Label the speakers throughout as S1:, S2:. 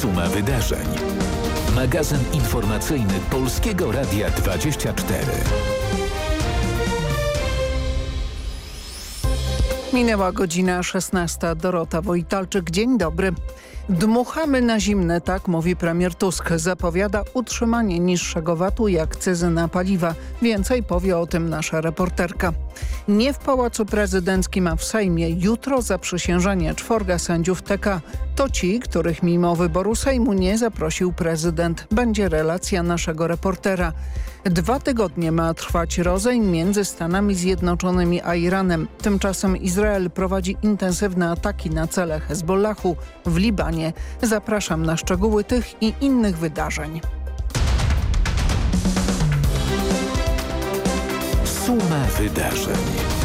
S1: Suma wydarzeń. Magazyn informacyjny Polskiego Radia 24.
S2: Minęła godzina 16. Dorota Wojtalczyk. Dzień dobry. Dmuchamy na zimne, tak mówi premier Tusk. Zapowiada utrzymanie niższego VAT-u i akcyzy na paliwa. Więcej powie o tym nasza reporterka. Nie w Pałacu Prezydenckim, a w Sejmie jutro zaprzysiężenie czworga sędziów TK. To ci, których mimo wyboru Sejmu nie zaprosił prezydent. Będzie relacja naszego reportera. Dwa tygodnie ma trwać rozejm między Stanami Zjednoczonymi a Iranem. Tymczasem Izrael prowadzi intensywne ataki na cele Hezbollahu w Libanie. Zapraszam na szczegóły tych i innych wydarzeń.
S1: Suma wydarzeń.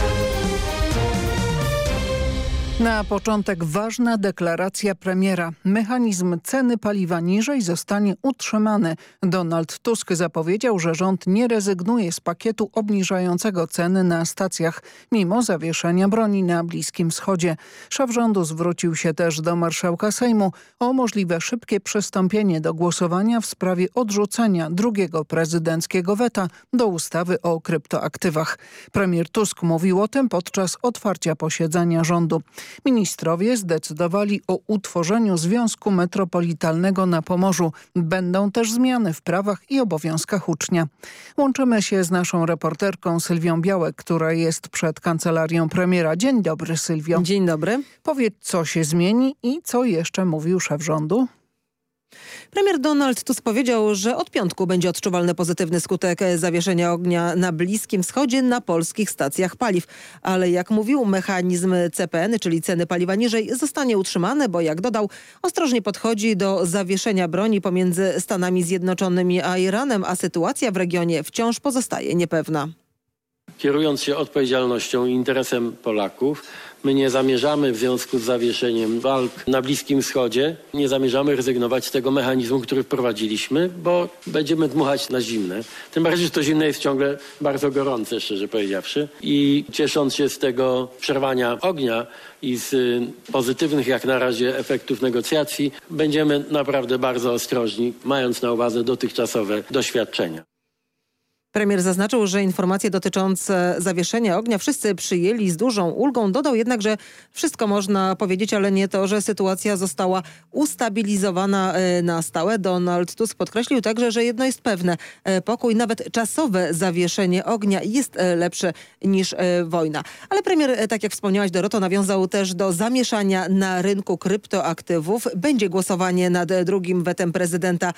S2: Na początek ważna deklaracja premiera. Mechanizm ceny paliwa niżej zostanie utrzymany. Donald Tusk zapowiedział, że rząd nie rezygnuje z pakietu obniżającego ceny na stacjach, mimo zawieszenia broni na Bliskim Wschodzie. Szef rządu zwrócił się też do marszałka Sejmu o możliwe szybkie przystąpienie do głosowania w sprawie odrzucenia drugiego prezydenckiego weta do ustawy o kryptoaktywach. Premier Tusk mówił o tym podczas otwarcia posiedzenia rządu. Ministrowie zdecydowali o utworzeniu Związku Metropolitalnego na Pomorzu. Będą też zmiany w prawach i obowiązkach ucznia. Łączymy się z naszą reporterką Sylwią Białek, która jest przed kancelarią premiera. Dzień dobry Sylwio.
S3: Dzień dobry.
S2: Powiedz co się zmieni i co jeszcze mówił szef rządu?
S3: Premier Donald Tusk powiedział, że od piątku będzie odczuwalny pozytywny skutek zawieszenia ognia na Bliskim Wschodzie na polskich stacjach paliw. Ale jak mówił, mechanizm CPN, czyli ceny paliwa niżej, zostanie utrzymany, bo jak dodał, ostrożnie podchodzi do zawieszenia broni pomiędzy Stanami Zjednoczonymi a Iranem, a sytuacja w regionie wciąż pozostaje niepewna.
S4: Kierując się odpowiedzialnością i interesem Polaków, My nie zamierzamy w związku z zawieszeniem walk na Bliskim Wschodzie, nie zamierzamy rezygnować z tego mechanizmu, który wprowadziliśmy, bo będziemy dmuchać na zimne. Tym bardziej, że to zimne jest ciągle bardzo gorące, szczerze powiedziawszy. I ciesząc się z tego przerwania ognia i z pozytywnych jak na razie efektów negocjacji, będziemy naprawdę bardzo ostrożni, mając na uwadze dotychczasowe doświadczenia.
S3: Premier zaznaczył, że informacje dotyczące zawieszenia ognia wszyscy przyjęli z dużą ulgą. Dodał jednak, że wszystko można powiedzieć, ale nie to, że sytuacja została ustabilizowana e, na stałe. Donald Tusk podkreślił także, że jedno jest pewne. E, pokój, nawet czasowe zawieszenie ognia jest e, lepsze niż wojna. Ale premier, tak jak wspomniałaś Doroto, nawiązał też do zamieszania na rynku kryptoaktywów. Będzie głosowanie nad drugim wetem prezydenta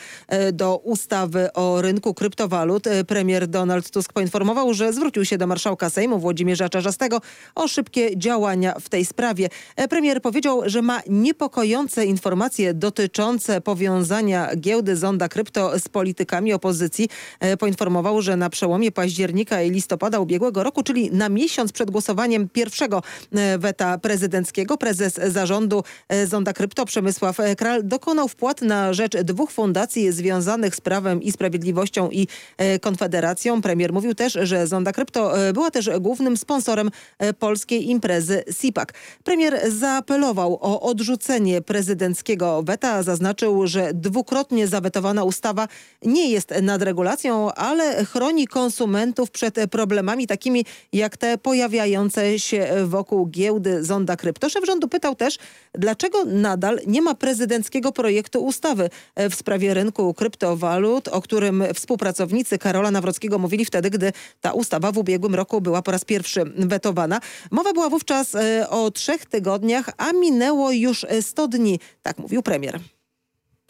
S3: do ustawy o rynku kryptowalut. Premier Donald Tusk poinformował, że zwrócił się do marszałka Sejmu Włodzimierza Czarzastego o szybkie działania w tej sprawie. E, premier powiedział, że ma niepokojące informacje dotyczące powiązania giełdy Zonda Krypto z politykami opozycji. E, poinformował, że na przełomie października i listopada ubiegłego roku, czyli na miesiąc przed głosowaniem pierwszego e, weta prezydenckiego, prezes zarządu Zonda Krypto Przemysław Kral dokonał wpłat na rzecz dwóch fundacji związanych z Prawem i Sprawiedliwością i Konfederacją Premier mówił też, że Zonda Krypto e, była też głównym sponsorem e, polskiej imprezy SIPAC. Premier zaapelował o odrzucenie prezydenckiego weta. Zaznaczył, że dwukrotnie zawetowana ustawa nie jest nadregulacją, ale chroni konsumentów przed problemami takimi jak te pojawiające się wokół giełdy Zonda Krypto. Szef rządu pytał też, dlaczego nadal nie ma prezydenckiego projektu ustawy w sprawie rynku kryptowalut, o którym współpracownicy Karola Nawrockiego mówili wtedy, gdy ta ustawa w ubiegłym roku była po raz pierwszy wetowana. Mowa była wówczas e, o trzech tygodniach, a minęło już 100 dni, tak mówił premier.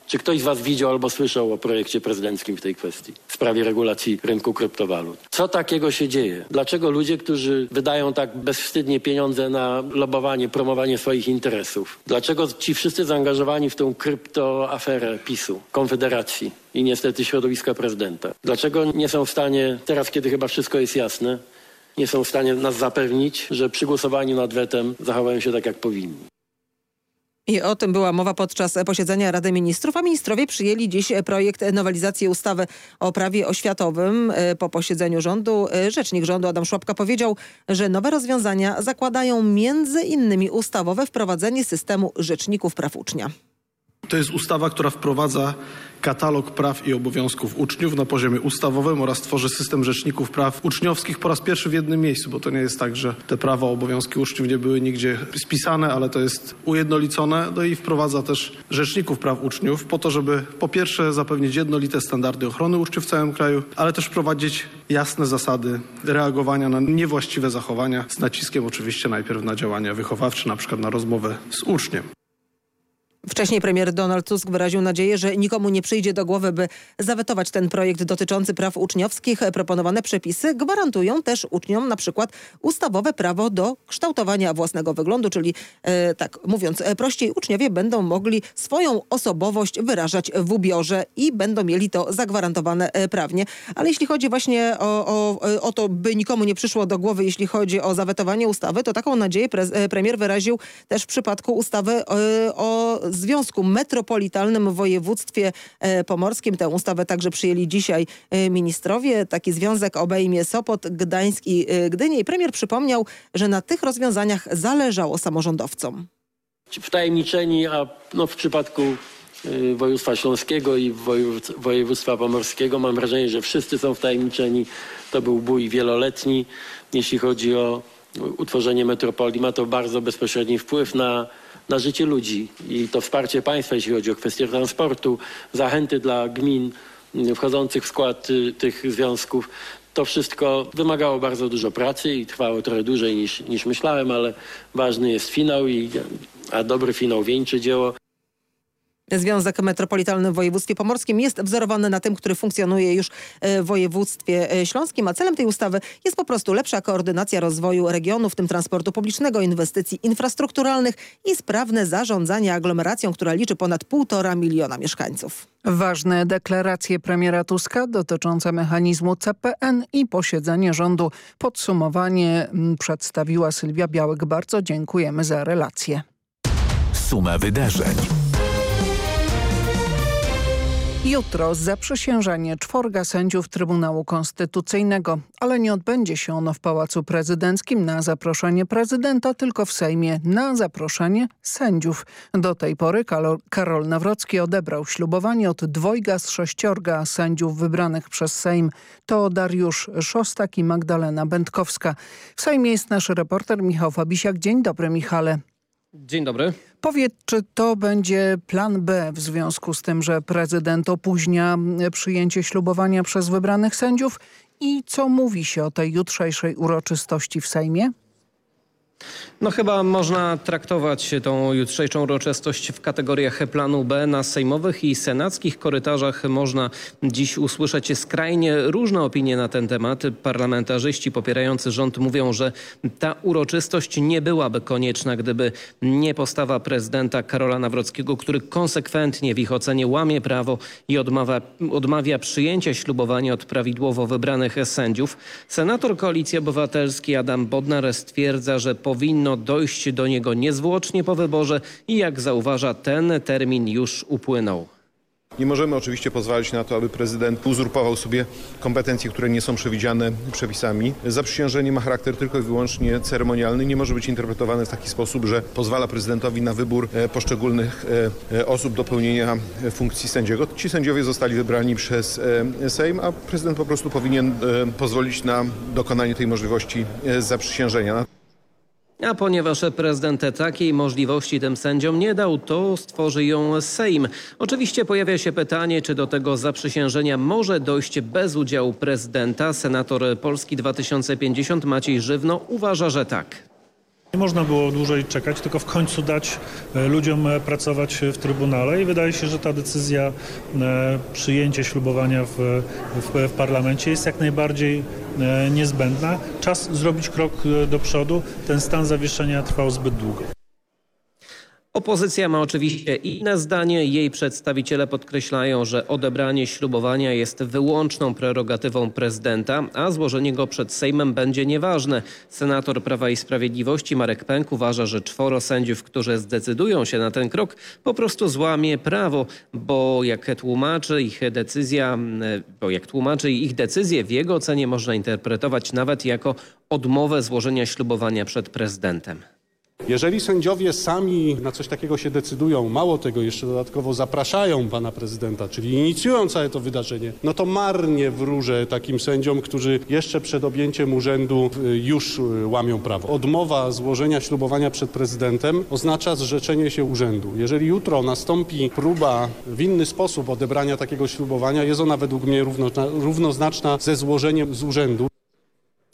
S4: Czy ktoś z Was widział albo słyszał o projekcie prezydenckim w tej kwestii, w sprawie regulacji rynku kryptowalut? Co takiego się dzieje? Dlaczego ludzie, którzy wydają tak bezwstydnie pieniądze na lobowanie, promowanie swoich interesów, dlaczego ci wszyscy zaangażowani w tą kryptoaferę PiSu, Konfederacji i niestety środowiska prezydenta, dlaczego nie są w stanie, teraz kiedy chyba wszystko jest jasne, nie są w stanie nas zapewnić, że przy głosowaniu nad wetem zachowają się tak, jak powinni?
S3: I o tym była mowa podczas posiedzenia Rady Ministrów, a ministrowie przyjęli dziś projekt nowelizacji ustawy o prawie oświatowym. Po posiedzeniu rządu rzecznik rządu Adam Szłapka powiedział, że nowe rozwiązania zakładają między innymi ustawowe wprowadzenie systemu rzeczników praw ucznia.
S5: To jest ustawa, która wprowadza katalog praw i obowiązków uczniów na poziomie ustawowym oraz tworzy system rzeczników praw uczniowskich po raz pierwszy w jednym miejscu, bo to nie jest tak, że te prawa, obowiązki uczniów nie były nigdzie spisane, ale to jest ujednolicone. No i wprowadza też rzeczników praw uczniów po to, żeby po pierwsze zapewnić jednolite standardy ochrony uczniów w całym kraju, ale też wprowadzić jasne zasady reagowania na niewłaściwe zachowania z naciskiem oczywiście najpierw na działania wychowawcze, na przykład na rozmowę z uczniem.
S3: Wcześniej premier Donald Tusk wyraził nadzieję, że nikomu nie przyjdzie do głowy, by zawetować ten projekt dotyczący praw uczniowskich. Proponowane przepisy gwarantują też uczniom na przykład ustawowe prawo do kształtowania własnego wyglądu, czyli e, tak mówiąc e, prościej, uczniowie będą mogli swoją osobowość wyrażać w ubiorze i będą mieli to zagwarantowane e, prawnie. Ale jeśli chodzi właśnie o, o, o to, by nikomu nie przyszło do głowy, jeśli chodzi o zawetowanie ustawy, to taką nadzieję pre, premier wyraził też w przypadku ustawy e, o Związku Metropolitalnym w województwie e, pomorskim. Tę ustawę także przyjęli dzisiaj e, ministrowie. Taki związek obejmie Sopot, Gdańsk i e, Gdynię. I premier przypomniał, że na tych rozwiązaniach zależało samorządowcom.
S4: Wtajemniczeni, a no w przypadku y, województwa śląskiego i województw- województwa pomorskiego mam wrażenie, że wszyscy są wtajemniczeni. To był bój wieloletni. Jeśli chodzi o utworzenie metropolii, ma to bardzo bezpośredni wpływ na, na życie ludzi i to wsparcie państwa, jeśli chodzi o kwestie transportu, zachęty dla gmin y, wchodzących w skład y, tych związków. To wszystko wymagało bardzo dużo pracy i trwało trochę dłużej niż, niż myślałem, ale ważny jest finał, i, a dobry finał wieńczy dzieło.
S3: Związek Metropolitalny w województwie pomorskim jest wzorowany na tym, który funkcjonuje już e, w województwie e, śląskim, a celem tej ustawy jest po prostu lepsza koordynacja rozwoju regionu, w tym transportu publicznego, inwestycji infrastrukturalnych i sprawne zarządzanie aglomeracją, która liczy ponad półtora miliona mieszkańców.
S2: Ważne deklaracje premiera Tuska dotyczące mechanizmu CPN i posiedzenie rządu. Podsumowanie mm, przedstawiła Sylwia Białek. Bardzo dziękujemy za relację.
S1: Suma wydarzeń.
S2: Jutro zaprzysiężenie czworga sędziów Trybunału Konstytucyjnego, ale nie odbędzie się ono w Pałacu Prezydenckim na zaproszenie prezydenta, tylko w Sejmie na zaproszenie sędziów. Do tej pory Karol, Nawrocki odebrał ślubowanie od dwojga z sześciorga sędziów wybranych przez Sejm. To Dariusz Szostak i Magdalena Będkowska. W Sejmie jest nasz reporter Michał Fabisiak. Dzień dobry Michale.
S6: Dzień dobry.
S2: Powiedz, czy to będzie plan B w związku z tym, że prezydent opóźnia przyjęcie ślubowania przez wybranych sędziów i co mówi się o tej jutrzejszej uroczystości w Sejmie?
S6: No chyba można traktować tą jutrzejszą uroczystość w kategoriach planu B. Na sejmowych i senackich korytarzach można dziś usłyszeć skrajnie różne opinie na ten temat. Parlamentarzyści popierający rząd mówią, że ta uroczystość nie byłaby konieczna, gdyby nie postawa prezydenta Karola Nawrockiego, który konsekwentnie w ich ocenie łamie prawo i odmawia, odmawia przyjęcia ślubowania od prawidłowo wybranych sędziów. Senator Koalicji Obywatelskiej Adam Bodnar stwierdza, że powinno dojść do niego niezwłocznie po wyborze i jak zauważa, ten termin już upłynął.
S7: Nie możemy oczywiście pozwolić na to, aby prezydent uzurpował sobie kompetencje, które nie są przewidziane przepisami. Zaprzysiężenie ma charakter tylko i wyłącznie ceremonialny. Nie może być interpretowane w taki sposób, że pozwala prezydentowi na wybór e, poszczególnych e, e, osób do pełnienia funkcji sędziego. Ci sędziowie zostali wybrani przez Sejm, a prezydent po prostu powinien pozwolić na dokonanie tej możliwości zaprzysiężenia.
S6: A ponieważ prezydent takiej możliwości tym sędziom nie dał, to stworzy ją Sejm. Oczywiście pojawia się pytanie, czy do tego zaprzysiężenia może dojść bez udziału prezydenta. Senator Polski 2050 Maciej Żywno uważa, że tak.
S8: Nie można było dłużej czekać, tylko w końcu dać e, ludziom e, pracować w Trybunale i wydaje się, że ta decyzja e, przyjęcie ślubowania w, w, w parlamencie jest jak najbardziej e, niezbędna. Czas zrobić krok e, do przodu. Ten stan zawieszenia trwał zbyt długo.
S6: Opozycja ma oczywiście inne zdanie. Jej przedstawiciele podkreślają, że odebranie ślubowania jest wyłączną prerogatywą prezydenta, a złożenie go przed Sejmem będzie nieważne. Senator Prawa i Sprawiedliwości Marek Pęk uważa, że czworo sędziów, którzy zdecydują się na ten krok, po prostu złamie prawo, bo jak tłumaczy ich decyzja, bo jak tłumaczy ich decyzję w jego ocenie można interpretować nawet jako odmowę złożenia ślubowania przed prezydentem.
S9: Jeżeli sędziowie sami na coś takiego się decydują, mało tego, jeszcze dodatkowo zapraszają pana prezydenta, czyli inicjują całe to wydarzenie, no to marnie wróżę takim sędziom, którzy jeszcze przed objęciem urzędu y, już y, łamią prawo. Odmowa złożenia ślubowania przed prezydentem oznacza zrzeczenie się urzędu. Jeżeli jutro nastąpi próba w inny sposób odebrania takiego ślubowania, jest ona według mnie równo, równoznaczna ze złożeniem z urzędu.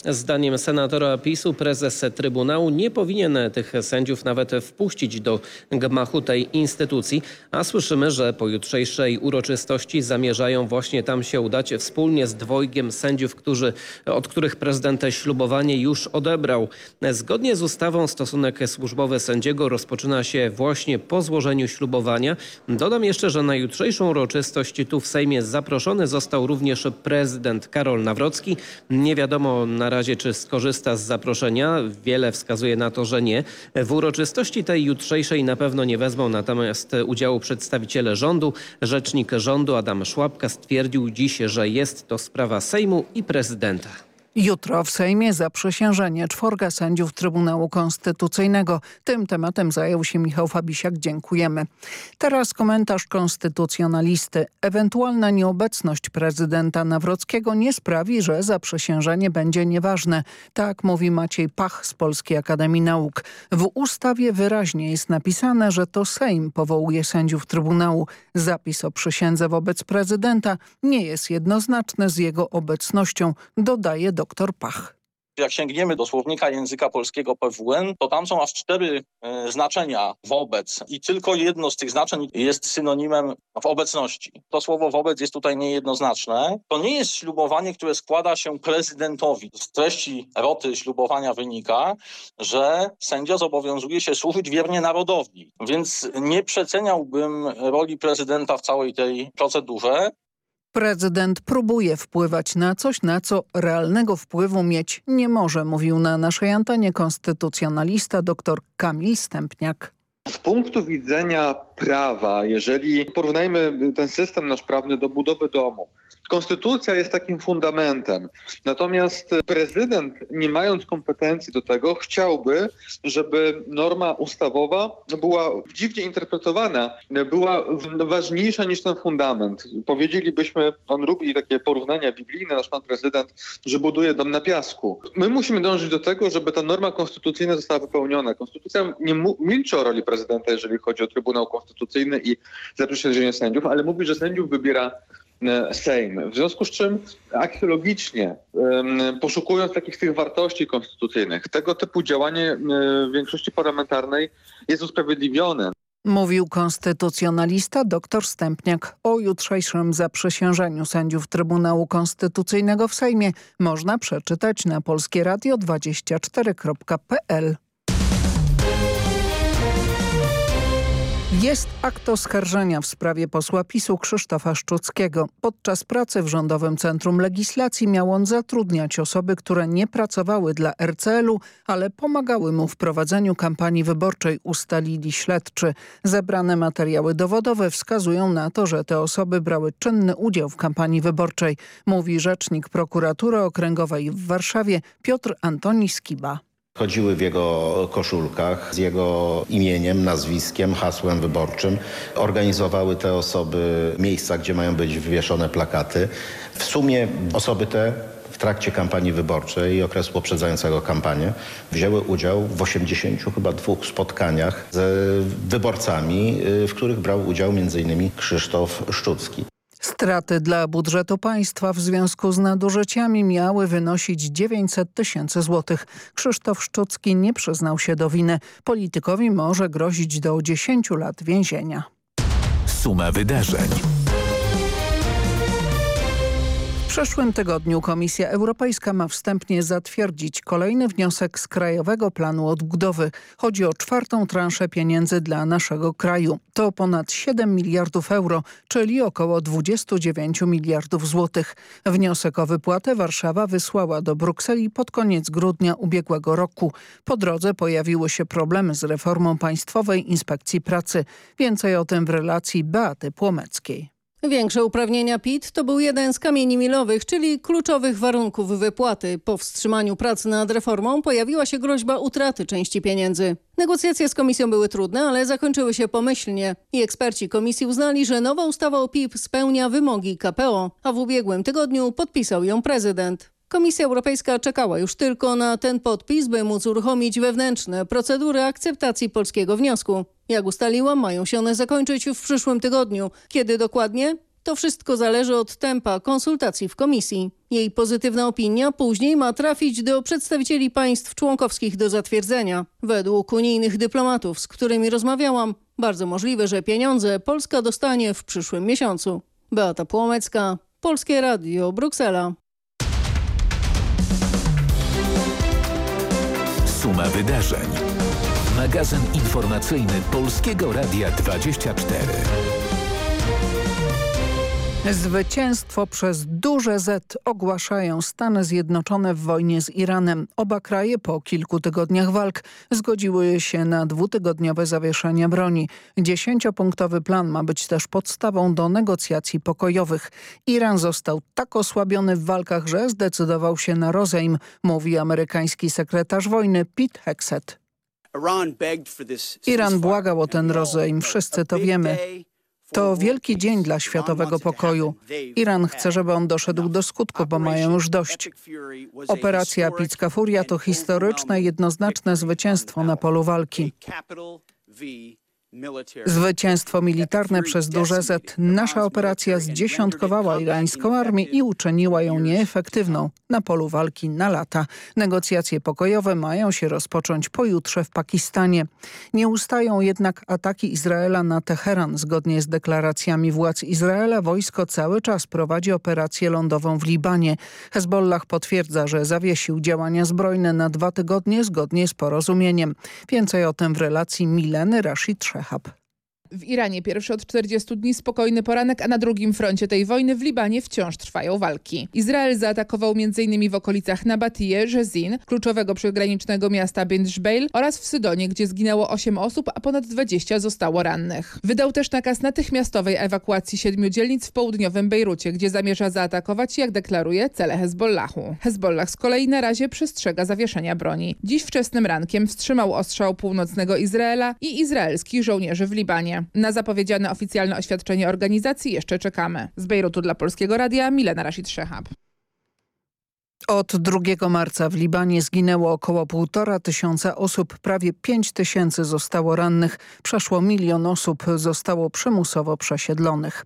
S6: Zdaniem senatora PiSu prezes Trybunału nie powinien tych sędziów nawet wpuścić do gmachu tej instytucji, a słyszymy, że po jutrzejszej uroczystości zamierzają właśnie tam się udać wspólnie z dwojgiem sędziów, którzy, od których prezydent ślubowanie już odebrał. Zgodnie z ustawą stosunek służbowy sędziego rozpoczyna się właśnie po złożeniu ślubowania. Dodam jeszcze, że na jutrzejszą uroczystość tu w Sejmie zaproszony został również prezydent Karol Nawrocki. Nie wiadomo na razie, czy skorzysta z zaproszenia. Wiele wskazuje na to, że nie. W uroczystości tej jutrzejszej na pewno nie wezmą natomiast udziału przedstawiciele rządu. Rzecznik rządu Adam Szłapka stwierdził dziś, że jest to sprawa Sejmu i prezydenta.
S2: Jutro w Sejmie zaprzysiężenie czworga sędziów Trybunału Konstytucyjnego. Tym tematem zajął się Michał Fabisiak. Dziękujemy. Teraz komentarz konstytucjonalisty. Ewentualna nieobecność prezydenta Nawrockiego nie sprawi, że zaprzysiężenie będzie nieważne. Tak mówi Maciej Pach z Polskiej Akademii Nauk. W ustawie wyraźnie jest napisane, że to Sejm powołuje sędziów Trybunału. Zapis o przysiędze wobec prezydenta nie jest jednoznaczny z jego obecnością, dodaje do dr Pach.
S10: Jak sięgniemy do słownika języka polskiego PWN, to tam są aż cztery e, znaczenia wobec i tylko jedno z tych znaczeń jest synonimem w obecności. To słowo wobec jest tutaj niejednoznaczne. To nie jest ślubowanie, które składa się prezydentowi. Z treści roty ślubowania wynika, że sędzia zobowiązuje się służyć wiernie narodowi. Więc nie przeceniałbym roli prezydenta w całej tej procedurze.
S2: Prezydent próbuje wpływać na coś, na co realnego wpływu mieć nie może, mówił na naszej antenie konstytucjonalista dr Kamil Stępniak.
S11: Z punktu widzenia prawa, jeżeli porównajmy ten system nasz prawny do budowy domu, Konstytucja jest takim fundamentem. Natomiast prezydent, nie mając kompetencji do tego, chciałby, żeby norma ustawowa była dziwnie interpretowana, była ważniejsza niż ten fundament. Powiedzielibyśmy, on lubi takie porównania biblijne, nasz pan prezydent, że buduje dom na piasku. My musimy dążyć do tego, żeby ta norma konstytucyjna została wypełniona. Konstytucja nie milczy o roli prezydenta, jeżeli chodzi o Trybunał Konstytucyjny i zaprzysiężenie sędziów, ale mówi, że sędziów wybiera Sejm. W związku z czym archeologicznie, poszukując takich tych wartości konstytucyjnych, tego typu działanie e, większości parlamentarnej jest usprawiedliwione.
S2: Mówił konstytucjonalista dr Stępniak. O jutrzejszym zaprzysiężeniu sędziów Trybunału Konstytucyjnego w Sejmie można przeczytać na polskieradio24.pl. Jest akt oskarżenia w sprawie posła PiSu Krzysztofa Szczuckiego. Podczas pracy w Rządowym Centrum Legislacji miał on zatrudniać osoby, które nie pracowały dla RCL-u, ale pomagały mu w prowadzeniu kampanii wyborczej, ustalili śledczy. Zebrane materiały dowodowe wskazują na to, że te osoby brały czynny udział w kampanii wyborczej, mówi rzecznik prokuratury okręgowej w Warszawie Piotr Antoni Skiba.
S12: Chodziły w jego koszulkach z jego imieniem, nazwiskiem, hasłem wyborczym. Organizowały te osoby miejsca, gdzie mają być wywieszone plakaty. W sumie osoby te w trakcie kampanii wyborczej i okresu poprzedzającego kampanię wzięły udział w 80 chyba dwóch spotkaniach z wyborcami, y, w których brał udział m.in. Krzysztof Szczucki.
S2: Straty dla budżetu państwa w związku z nadużyciami miały wynosić 900 tysięcy złotych. Krzysztof Szczucki nie przyznał się do winy. Politykowi może grozić do 10 lat więzienia.
S1: Suma wydarzeń
S2: przyszłym tygodniu Komisja Europejska ma wstępnie zatwierdzić kolejny wniosek z Krajowego Planu Odbudowy. Chodzi o czwartą transzę pieniędzy dla naszego kraju. To ponad 7 miliardów euro, czyli około 29 miliardów złotych. Wniosek o wypłatę Warszawa wysłała do Brukseli pod koniec grudnia ubiegłego roku. Po drodze pojawiły się problemy z reformą Państwowej Inspekcji Pracy. Więcej o tym w relacji Beaty Płomeckiej.
S13: Większe uprawnienia PIT to był jeden z kamieni milowych, czyli kluczowych warunków wypłaty. Po wstrzymaniu pracy nad reformą pojawiła się groźba utraty części pieniędzy. Negocjacje z komisją były trudne, ale zakończyły się pomyślnie i eksperci komisji uznali, że nowa ustawa o PIP spełnia wymogi KPO, a w ubiegłym tygodniu podpisał ją prezydent. Komisja Europejska czekała już tylko na ten podpis, by móc uruchomić wewnętrzne procedury akceptacji polskiego wniosku. Jak ustaliła, mają się one zakończyć w przyszłym tygodniu. Kiedy dokładnie? To wszystko zależy od tempa konsultacji w komisji. Jej pozytywna opinia później ma trafić do przedstawicieli państw członkowskich do zatwierdzenia. Według unijnych dyplomatów, z którymi rozmawiałam, bardzo możliwe, że pieniądze Polska dostanie w przyszłym miesiącu. Beata Płomecka, Polskie Radio, Bruksela.
S1: Suma wydarzeń. Magazyn informacyjny Polskiego Radia 24.
S2: Zwycięstwo przez duże Z ogłaszają Stany Zjednoczone w wojnie z Iranem. Oba kraje po kilku tygodniach walk zgodziły się na dwutygodniowe zawieszenie broni. Dziesięciopunktowy plan ma być też podstawą do negocjacji pokojowych. Iran został tak osłabiony w walkach, że zdecydował się na rozejm, mówi amerykański sekretarz wojny Pete Hexet. Iran błagał o ten rozejm, wszyscy to wiemy. To wielki dzień dla światowego pokoju. Iran chce, żeby on doszedł do skutku, bo mają już dość. Operacja Picka Furia to historyczne, jednoznaczne zwycięstwo na polu walki. Zwycięstwo militarne przez duże Z. Nasza operacja zdziesiątkowała irańską armię i uczyniła ją nieefektywną na polu walki na lata. Negocjacje pokojowe mają się rozpocząć pojutrze w Pakistanie. Nie ustają jednak ataki Izraela na Teheran. Zgodnie z deklaracjami władz Izraela wojsko cały czas prowadzi operację lądową w Libanie. Hezbollah potwierdza, że zawiesił działania zbrojne na dwa tygodnie zgodnie z porozumieniem. Więcej o tym w relacji Mileny Rashid habe.
S14: W Iranie pierwszy od 40 dni spokojny poranek, a na drugim froncie tej wojny w Libanie wciąż trwają walki. Izrael zaatakował m.in. w okolicach Nabatije, Jezin, kluczowego przygranicznego miasta Bint Jbeil oraz w Sydonie, gdzie zginęło 8 osób, a ponad 20 zostało rannych. Wydał też nakaz natychmiastowej ewakuacji siedmiu dzielnic w południowym Bejrucie, gdzie zamierza zaatakować, jak deklaruje, cele Hezbollahu. Hezbollah z kolei na razie przestrzega zawieszenia broni. Dziś wczesnym rankiem wstrzymał ostrzał północnego Izraela i izraelskich żołnierzy w Libanie. Na zapowiedziane oficjalne oświadczenie organizacji jeszcze czekamy. Z Bejrutu dla Polskiego Radia Milena Rashid Szehab.
S2: Od 2 marca w Libanie zginęło około półtora tysiąca osób, prawie pięć tysięcy zostało rannych, przeszło milion osób zostało przymusowo przesiedlonych.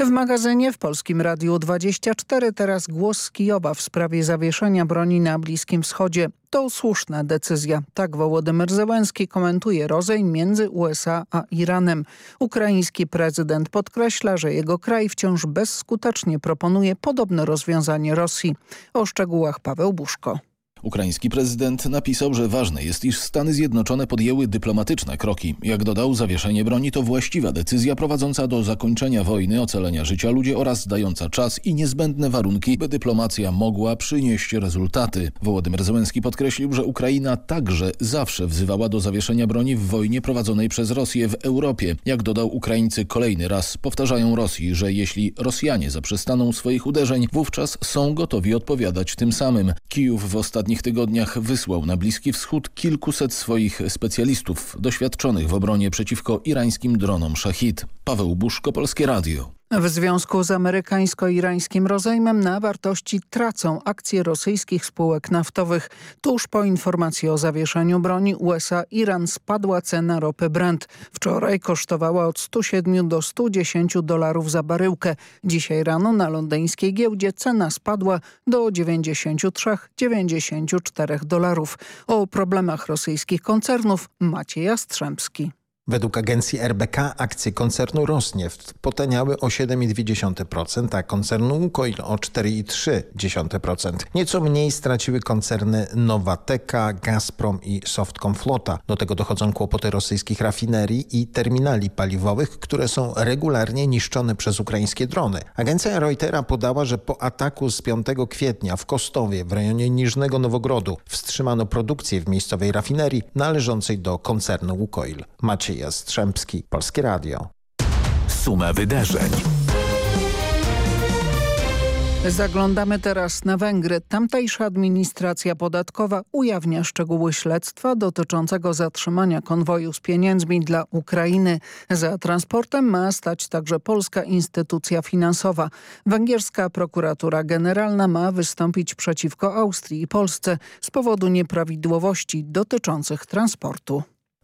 S2: W magazynie w Polskim Radiu 24 teraz głos Kijowa w sprawie zawieszenia broni na Bliskim Wschodzie. To słuszna decyzja. Tak Wołodymyr Zełenski komentuje rozejm między USA a Iranem. Ukraiński prezydent podkreśla, że jego kraj wciąż bezskutecznie proponuje podobne rozwiązanie Rosji. O szczegółach Paweł Buszko.
S15: Ukraiński prezydent napisał, że ważne jest, iż Stany Zjednoczone podjęły dyplomatyczne kroki. Jak dodał, zawieszenie broni to właściwa decyzja prowadząca do zakończenia wojny, ocalenia życia ludzi oraz dająca czas i niezbędne warunki, by dyplomacja mogła przynieść rezultaty. Wołodymyr Zełenski podkreślił, że Ukraina także zawsze wzywała do zawieszenia broni w wojnie prowadzonej przez Rosję w Europie. Jak dodał, Ukraińcy kolejny raz powtarzają Rosji, że jeśli Rosjanie zaprzestaną swoich uderzeń, wówczas są gotowi odpowiadać tym samym. Kijów w ostatnich tygodniach wysłał na Bliski Wschód kilkuset swoich specjalistów doświadczonych w obronie przeciwko irańskim dronom Szachid. Paweł Buszko, Polskie Radio.
S2: W związku z amerykańsko-irańskim rozejmem na wartości tracą akcje rosyjskich spółek naftowych. Tuż po informacji o zawieszeniu broni USA-Iran spadła cena ropy Brent. Wczoraj kosztowała od 107 do 110 dolarów za baryłkę. Dzisiaj rano na londyńskiej giełdzie cena spadła do 93-94 dolarów. O problemach rosyjskich koncernów Maciej Jastrzębski.
S16: Według agencji RBK akcje koncernu Rosneft potaniały o 7,2%, a koncernu Łukoil o 4,3%. Nieco mniej straciły koncerny Nowateka, Gazprom i Softcom Flota. Do tego dochodzą kłopoty rosyjskich rafinerii i terminali paliwowych, które są regularnie niszczone przez ukraińskie drony. Agencja Reutera podała, że po ataku z 5 kwietnia w Kostowie w rejonie Niżnego Nowogrodu wstrzymano produkcję w miejscowej rafinerii należącej do koncernu Łukoil. Maciej Jastrzębski, Polskie Radio.
S1: Suma wydarzeń.
S2: Zaglądamy teraz na Węgry. Tamtejsza administracja podatkowa ujawnia szczegóły śledztwa dotyczącego zatrzymania konwoju z pieniędzmi dla Ukrainy. Za transportem ma stać także polska instytucja finansowa. Węgierska prokuratura generalna ma wystąpić przeciwko Austrii i Polsce z powodu nieprawidłowości dotyczących transportu.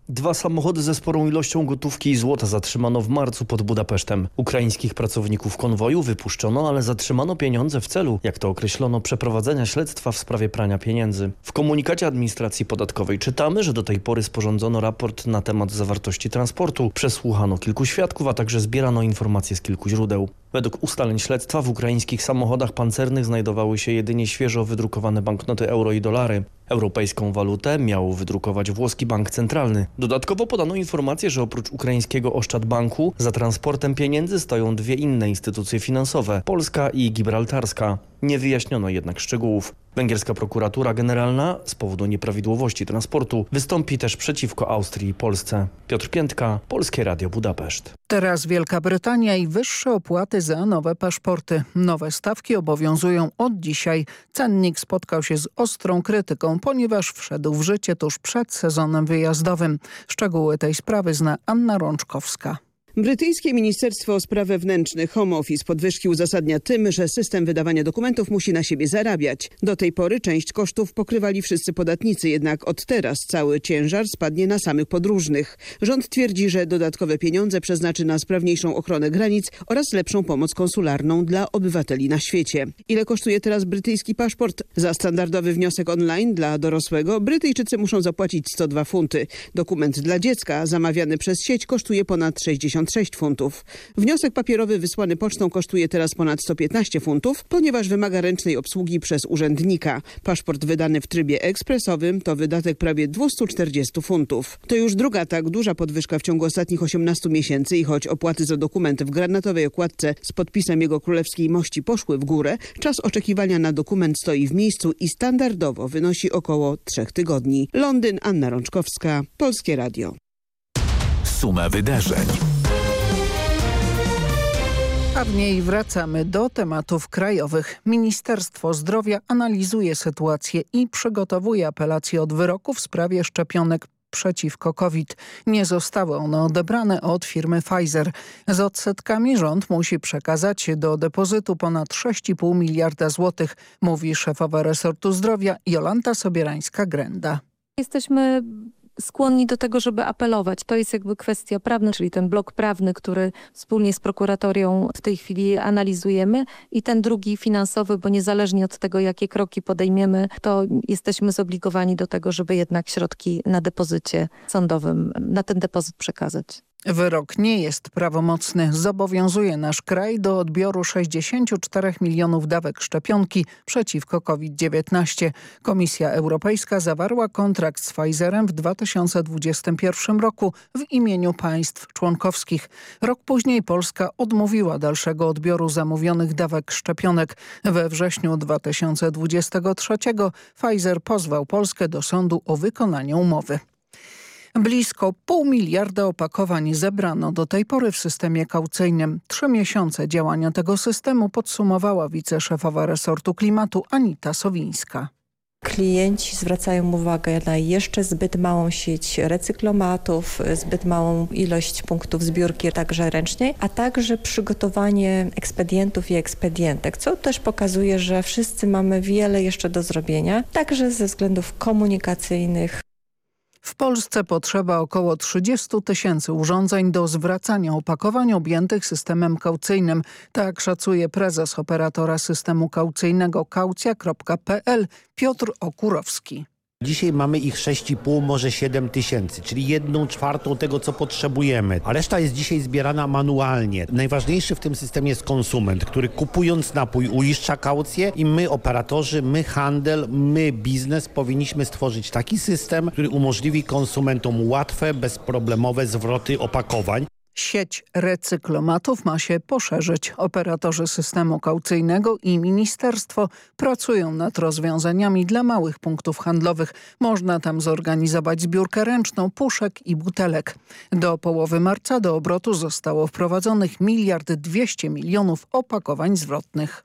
S17: Dwa samochody ze sporą ilością gotówki i złota zatrzymano w marcu pod Budapesztem. Ukraińskich pracowników konwoju wypuszczono, ale zatrzymano pieniądze w celu, jak to określono, przeprowadzenia śledztwa w sprawie prania pieniędzy. W komunikacie administracji podatkowej czytamy, że do tej pory sporządzono raport na temat zawartości transportu, przesłuchano kilku świadków, a także zbierano informacje z kilku źródeł. Według ustaleń śledztwa w ukraińskich samochodach pancernych znajdowały się jedynie świeżo wydrukowane banknoty euro i dolary. Europejską walutę miał wydrukować włoski bank centralny. Dodatkowo podano informację, że oprócz ukraińskiego Oszczadbanku za transportem pieniędzy stoją dwie inne instytucje finansowe – polska i gibraltarska. Nie wyjaśniono jednak szczegółów. Węgierska prokuratura generalna z powodu nieprawidłowości transportu wystąpi też przeciwko Austrii i Polsce. Piotr Piętka, Polskie Radio Budapeszt.
S2: Teraz Wielka Brytania i wyższe opłaty za nowe paszporty. Nowe stawki obowiązują od dzisiaj. Cennik spotkał się z ostrą krytyką, ponieważ wszedł w życie tuż przed sezonem wyjazdowym. Szczegóły tej sprawy zna Anna Rączkowska.
S18: Brytyjskie Ministerstwo Spraw Wewnętrznych Home Office podwyżki uzasadnia tym, że system wydawania dokumentów musi na siebie zarabiać. Do tej pory część kosztów pokrywali wszyscy podatnicy, jednak od teraz cały ciężar spadnie na samych podróżnych. Rząd twierdzi, że dodatkowe pieniądze przeznaczy na sprawniejszą ochronę granic oraz lepszą pomoc konsularną dla obywateli na świecie. Ile kosztuje teraz brytyjski paszport? Za standardowy wniosek online dla dorosłego Brytyjczycy muszą zapłacić 102 funty. Dokument dla dziecka zamawiany przez sieć kosztuje ponad 60 56 funtów. Wniosek papierowy wysłany pocztą kosztuje teraz ponad 115 funtów, ponieważ wymaga ręcznej obsługi przez urzędnika. Paszport wydany w trybie ekspresowym to wydatek prawie 240 funtów. To już druga tak duża podwyżka w ciągu ostatnich 18 miesięcy i choć opłaty za dokument w granatowej okładce z podpisem jego królewskiej mości poszły w górę, czas oczekiwania na dokument stoi w miejscu i standardowo wynosi około trzech tygodni. Londyn, Anna Rączkowska, Polskie Radio.
S1: Suma wydarzeń.
S2: A wracamy do tematów krajowych. Ministerstwo Zdrowia analizuje sytuację i przygotowuje apelację od wyroku w sprawie szczepionek przeciwko COVID. Nie zostały one odebrane od firmy Pfizer. Z odsetkami rząd musi przekazać do depozytu ponad 6,5 miliarda złotych, mówi szefowa resortu zdrowia Jolanta Sobierańska-Grenda.
S19: Jesteśmy skłonni do tego, żeby apelować. To jest jakby kwestia prawna, czyli ten blok prawny, który wspólnie z prokuratorią w tej chwili analizujemy i ten drugi finansowy, bo niezależnie od tego, jakie kroki podejmiemy, to jesteśmy zobligowani do tego, żeby jednak środki na depozycie sądowym, na ten depozyt przekazać.
S2: Wyrok nie jest prawomocny. Zobowiązuje nasz kraj do odbioru 64 milionów dawek szczepionki przeciwko COVID-19. Komisja Europejska zawarła kontrakt z Pfizerem w 2021 roku w imieniu państw członkowskich. Rok później Polska odmówiła dalszego odbioru zamówionych dawek szczepionek. We wrześniu 2023 Pfizer pozwał Polskę do sądu o wykonanie umowy. Blisko pół miliarda opakowań zebrano do tej pory w systemie kaucyjnym. Trzy miesiące działania tego systemu podsumowała wiceszefowa resortu klimatu Anita Sowińska.
S20: Klienci zwracają uwagę na jeszcze zbyt małą sieć recyklomatów, zbyt małą ilość punktów zbiórki także ręcznej, a także przygotowanie ekspedientów i ekspedientek, co też pokazuje, że wszyscy mamy wiele jeszcze do zrobienia, także ze względów komunikacyjnych,
S2: w Polsce potrzeba około 30 tysięcy urządzeń do zwracania opakowań objętych systemem kaucyjnym. Tak szacuje prezes operatora systemu kaucyjnego kaucja.pl Piotr Okurowski.
S21: Dzisiaj mamy ich 6,5, może 7 tysięcy, czyli jedną czwartą tego, co potrzebujemy. A reszta jest dzisiaj zbierana manualnie. Najważniejszy w tym systemie jest konsument, który kupując napój uiszcza kaucję i my operatorzy, my handel, my biznes powinniśmy stworzyć taki system, który umożliwi konsumentom łatwe, bezproblemowe zwroty opakowań.
S2: Sieć recyklomatów ma się poszerzyć. Operatorzy systemu kaucyjnego i ministerstwo pracują nad rozwiązaniami dla małych punktów handlowych. Można tam zorganizować zbiórkę ręczną puszek i butelek. Do połowy marca do obrotu zostało wprowadzonych miliard dwieście milionów opakowań zwrotnych.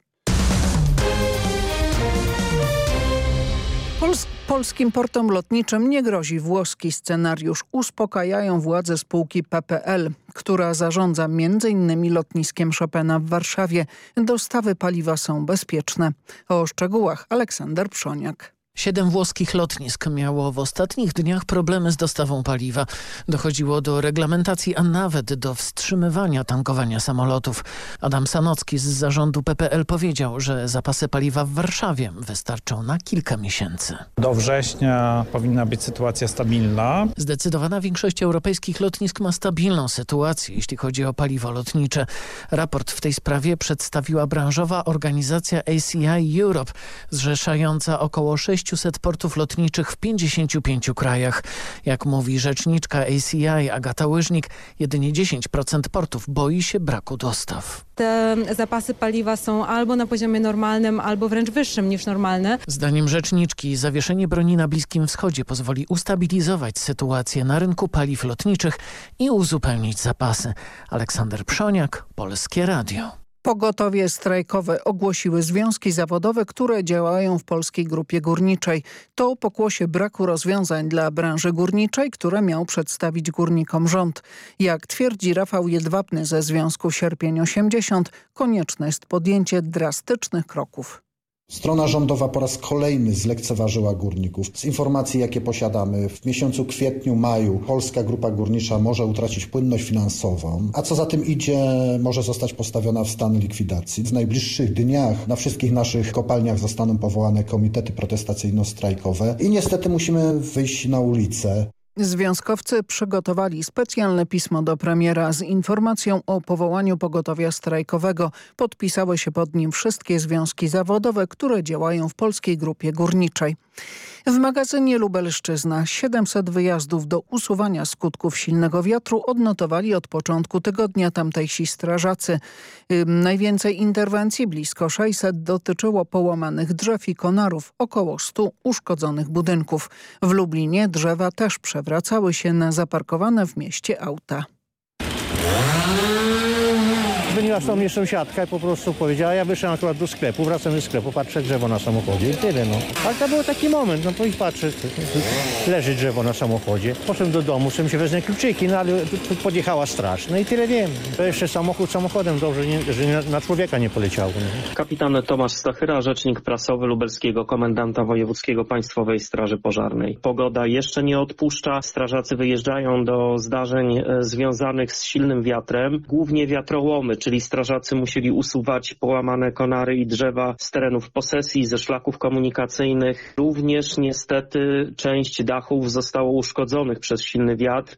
S2: Pols polskim portom lotniczym nie grozi włoski scenariusz. Uspokajają władze spółki PPL, która zarządza m.in. lotniskiem Chopina w Warszawie. Dostawy paliwa są bezpieczne. O szczegółach Aleksander Przoniak.
S22: Siedem włoskich lotnisk miało w ostatnich dniach problemy z dostawą paliwa. Dochodziło do reglamentacji, a nawet do wstrzymywania tankowania samolotów. Adam Sanocki z zarządu PPL powiedział, że zapasy paliwa w Warszawie wystarczą na kilka miesięcy.
S23: Do września powinna być sytuacja stabilna.
S22: Zdecydowana większość europejskich lotnisk ma stabilną sytuację, jeśli chodzi o paliwo lotnicze. Raport w tej sprawie przedstawiła branżowa organizacja ACI Europe, zrzeszająca około 6 600 portów lotniczych w 55 krajach. Jak mówi rzeczniczka ACI Agata Łyżnik, jedynie 10% portów boi się braku dostaw.
S24: Te zapasy paliwa są albo na poziomie normalnym, albo wręcz wyższym niż normalne.
S22: Zdaniem rzeczniczki zawieszenie broni na Bliskim Wschodzie pozwoli ustabilizować sytuację na rynku paliw lotniczych i uzupełnić zapasy. Aleksander Przoniak, Polskie Radio.
S2: Pogotowie strajkowe ogłosiły związki zawodowe, które działają w Polskiej Grupie Górniczej. To pokłosie braku rozwiązań dla branży górniczej, które miał przedstawić górnikom rząd. Jak twierdzi Rafał Jedwabny ze Związku Sierpień 80, konieczne jest podjęcie drastycznych kroków.
S25: Strona rządowa po raz kolejny zlekceważyła górników. Z informacji, jakie posiadamy, w miesiącu kwietniu, maju Polska Grupa Górnicza może utracić płynność finansową, a co za tym idzie, może zostać postawiona w stan likwidacji. W najbliższych dniach na wszystkich naszych kopalniach zostaną powołane komitety protestacyjno-strajkowe i niestety musimy wyjść na ulicę.
S2: Związkowcy przygotowali specjalne pismo do premiera z informacją o powołaniu pogotowia strajkowego. Podpisały się pod nim wszystkie związki zawodowe, które działają w Polskiej Grupie Górniczej. W magazynie Lubelszczyzna 700 wyjazdów do usuwania skutków silnego wiatru odnotowali od początku tygodnia tamtejsi strażacy. Najwięcej interwencji, blisko 600, dotyczyło połamanych drzew i konarów, około 100 uszkodzonych budynków. W Lublinie drzewa też przewracały się na zaparkowane w mieście auta
S26: dzwoniła z mnie sąsiadka i po prostu powiedziała, ja wyszedłem akurat do sklepu, wracam do sklepu, patrzę drzewo na samochodzie i tyle, no. Ale to był taki moment, no i patrzę, leży drzewo na samochodzie. Poszedłem do domu, sobie się wezmę kluczyki, no ale podjechała straż, no i tyle wiem. To jeszcze samochód samochodem, dobrze, nie, że na człowieka nie poleciało. No.
S27: Kapitan Tomasz Stachyra, rzecznik prasowy lubelskiego komendanta wojewódzkiego Państwowej Straży Pożarnej. Pogoda jeszcze nie odpuszcza, strażacy wyjeżdżają do zdarzeń e, związanych z silnym wiatrem, głównie wiatrołomy, czyli strażacy musieli usuwać połamane konary i drzewa z terenów posesji, ze szlaków komunikacyjnych. Również niestety część dachów zostało uszkodzonych przez silny wiatr.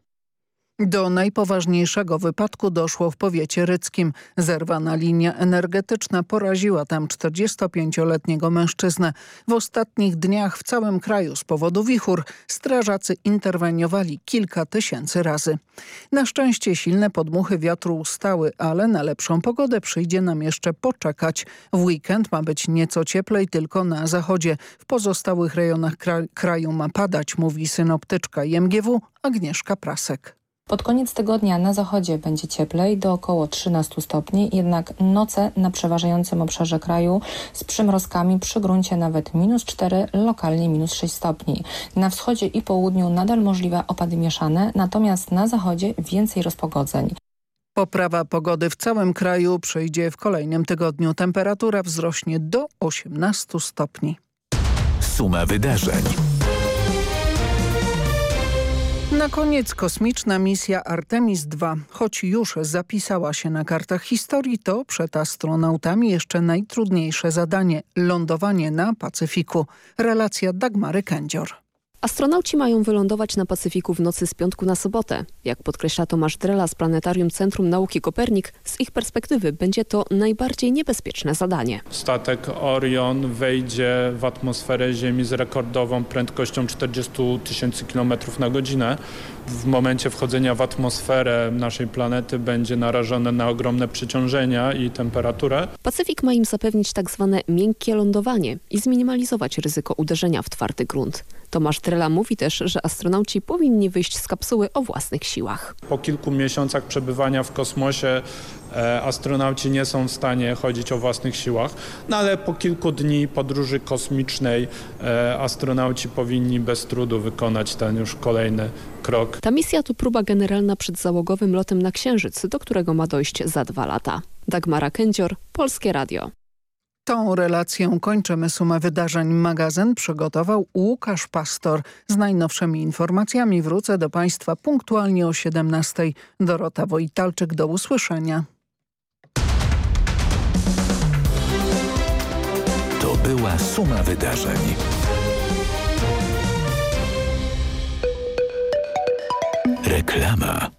S2: Do najpoważniejszego wypadku doszło w powiecie ryckim. Zerwana linia energetyczna poraziła tam 45-letniego mężczyznę. W ostatnich dniach w całym kraju z powodu wichur strażacy interweniowali kilka tysięcy razy. Na szczęście silne podmuchy wiatru ustały, ale na lepszą pogodę przyjdzie nam jeszcze poczekać. W weekend ma być nieco cieplej tylko na zachodzie. W pozostałych rejonach kraju ma padać, mówi synoptyczka IMGW Agnieszka Prasek.
S28: Pod koniec tygodnia na zachodzie będzie cieplej do około 13 stopni, jednak noce na przeważającym obszarze kraju z przymrozkami przy gruncie nawet minus 4, lokalnie minus 6 stopni. Na wschodzie i południu nadal możliwe opady mieszane, natomiast na zachodzie więcej rozpogodzeń.
S2: Poprawa pogody w całym kraju przyjdzie w kolejnym tygodniu. Temperatura wzrośnie do 18 stopni.
S1: Suma wydarzeń.
S2: Na koniec kosmiczna misja Artemis II. Choć już zapisała się na kartach historii, to przed astronautami jeszcze najtrudniejsze zadanie – lądowanie na Pacyfiku. Relacja Dagmary Kędzior.
S29: Astronauci mają wylądować na Pacyfiku w nocy z piątku na sobotę. Jak podkreśla Tomasz Drela z Planetarium Centrum Nauki Kopernik, z ich perspektywy będzie to najbardziej niebezpieczne zadanie.
S23: Statek Orion wejdzie w atmosferę Ziemi z rekordową prędkością 40 tysięcy km na godzinę. W momencie wchodzenia w atmosferę naszej planety będzie narażone na ogromne przeciążenia i temperaturę.
S29: Pacyfik ma im zapewnić tak zwane miękkie lądowanie i zminimalizować ryzyko uderzenia w twardy grunt. Tomasz Drela mówi też, że astronauci powinni wyjść z kapsuły o własnych siłach.
S23: Po kilku miesiącach przebywania w kosmosie e, astronauci nie są w stanie chodzić o własnych siłach, no ale po kilku dni podróży kosmicznej e, astronauci powinni bez trudu wykonać ten już kolejny krok.
S29: Ta misja to próba generalna przed załogowym lotem na Księżyc, do którego ma dojść za dwa lata. Dagmara Kędzior, Polskie Radio.
S2: Tą relacją kończymy sumę wydarzeń. Magazyn przygotował Łukasz Pastor. Z najnowszymi informacjami wrócę do Państwa punktualnie o 17. Dorota Wojtalczyk, do usłyszenia.
S1: To była suma wydarzeń. Reklama.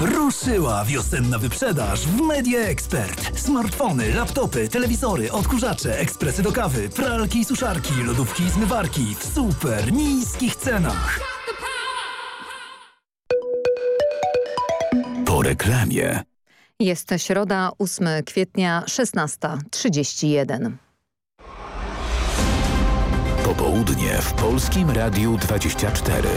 S30: Ruszyła wiosenna wyprzedaż w Media Expert. Smartfony, laptopy, telewizory, odkurzacze, ekspresy do kawy, pralki i suszarki, lodówki i zmywarki w super niskich cenach.
S1: Po reklamie.
S31: Jest środa, 8 kwietnia, 16.31.
S1: Popołudnie w Polskim Radiu 24.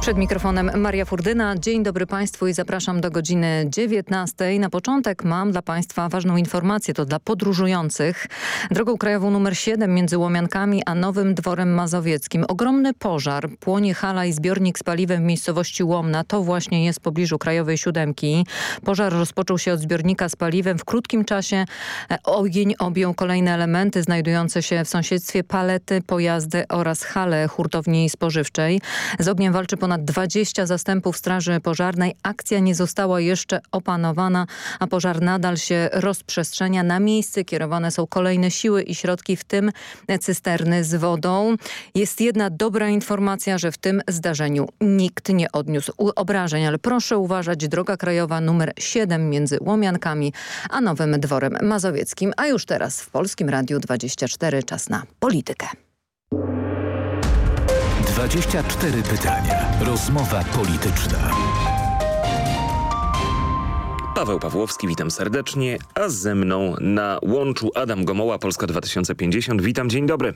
S31: Przed mikrofonem Maria Furdyna. Dzień dobry Państwu i zapraszam do godziny 19. Na początek mam dla Państwa ważną informację, to dla podróżujących. Drogą krajową numer 7 między Łomiankami a Nowym Dworem Mazowieckim. Ogromny pożar, płonie hala i zbiornik z paliwem w miejscowości Łomna. To właśnie jest w pobliżu Krajowej Siódemki. Pożar rozpoczął się od zbiornika z paliwem. W krótkim czasie ogień objął kolejne elementy znajdujące się w sąsiedztwie palety, pojazdy oraz hale hurtowni spożywczej. Z ogniem walczy ponad ponad 20 zastępów Straży Pożarnej. Akcja nie została jeszcze opanowana, a pożar nadal się rozprzestrzenia. Na miejsce kierowane są kolejne siły i środki, w tym cysterny z wodą. Jest jedna dobra informacja, że w tym zdarzeniu nikt nie odniósł obrażeń, ale proszę uważać, droga krajowa numer 7 między Łomiankami a Nowym Dworem Mazowieckim. A już teraz w Polskim Radiu 24 czas na politykę.
S1: 24 pytania. Rozmowa polityczna.
S32: Paweł Pawłowski, witam serdecznie, a ze mną na łączu Adam Gomoła, Polska 2050. Witam, dzień dobry.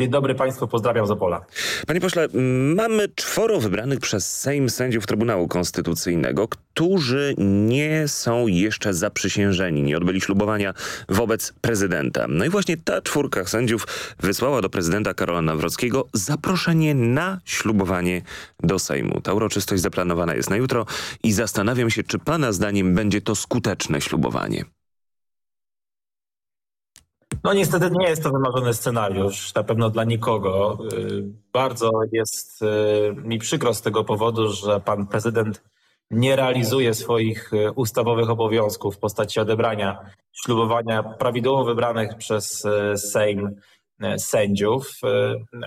S33: Dzień dobry Państwu, pozdrawiam z Opola.
S32: Panie pośle, mamy czworo wybranych przez Sejm sędziów Trybunału Konstytucyjnego, którzy nie są jeszcze zaprzysiężeni, nie odbyli ślubowania wobec prezydenta. No i właśnie ta czwórka sędziów wysłała do prezydenta Karola Nawrockiego zaproszenie na ślubowanie do Sejmu. Ta uroczystość zaplanowana jest na jutro i zastanawiam się, czy pana zdaniem będzie to skuteczne ślubowanie.
S33: No niestety nie jest to wymarzony scenariusz, na pewno dla nikogo. Bardzo jest mi przykro z tego powodu, że pan prezydent nie realizuje swoich ustawowych obowiązków w postaci odebrania ślubowania prawidłowo wybranych przez Sejm sędziów.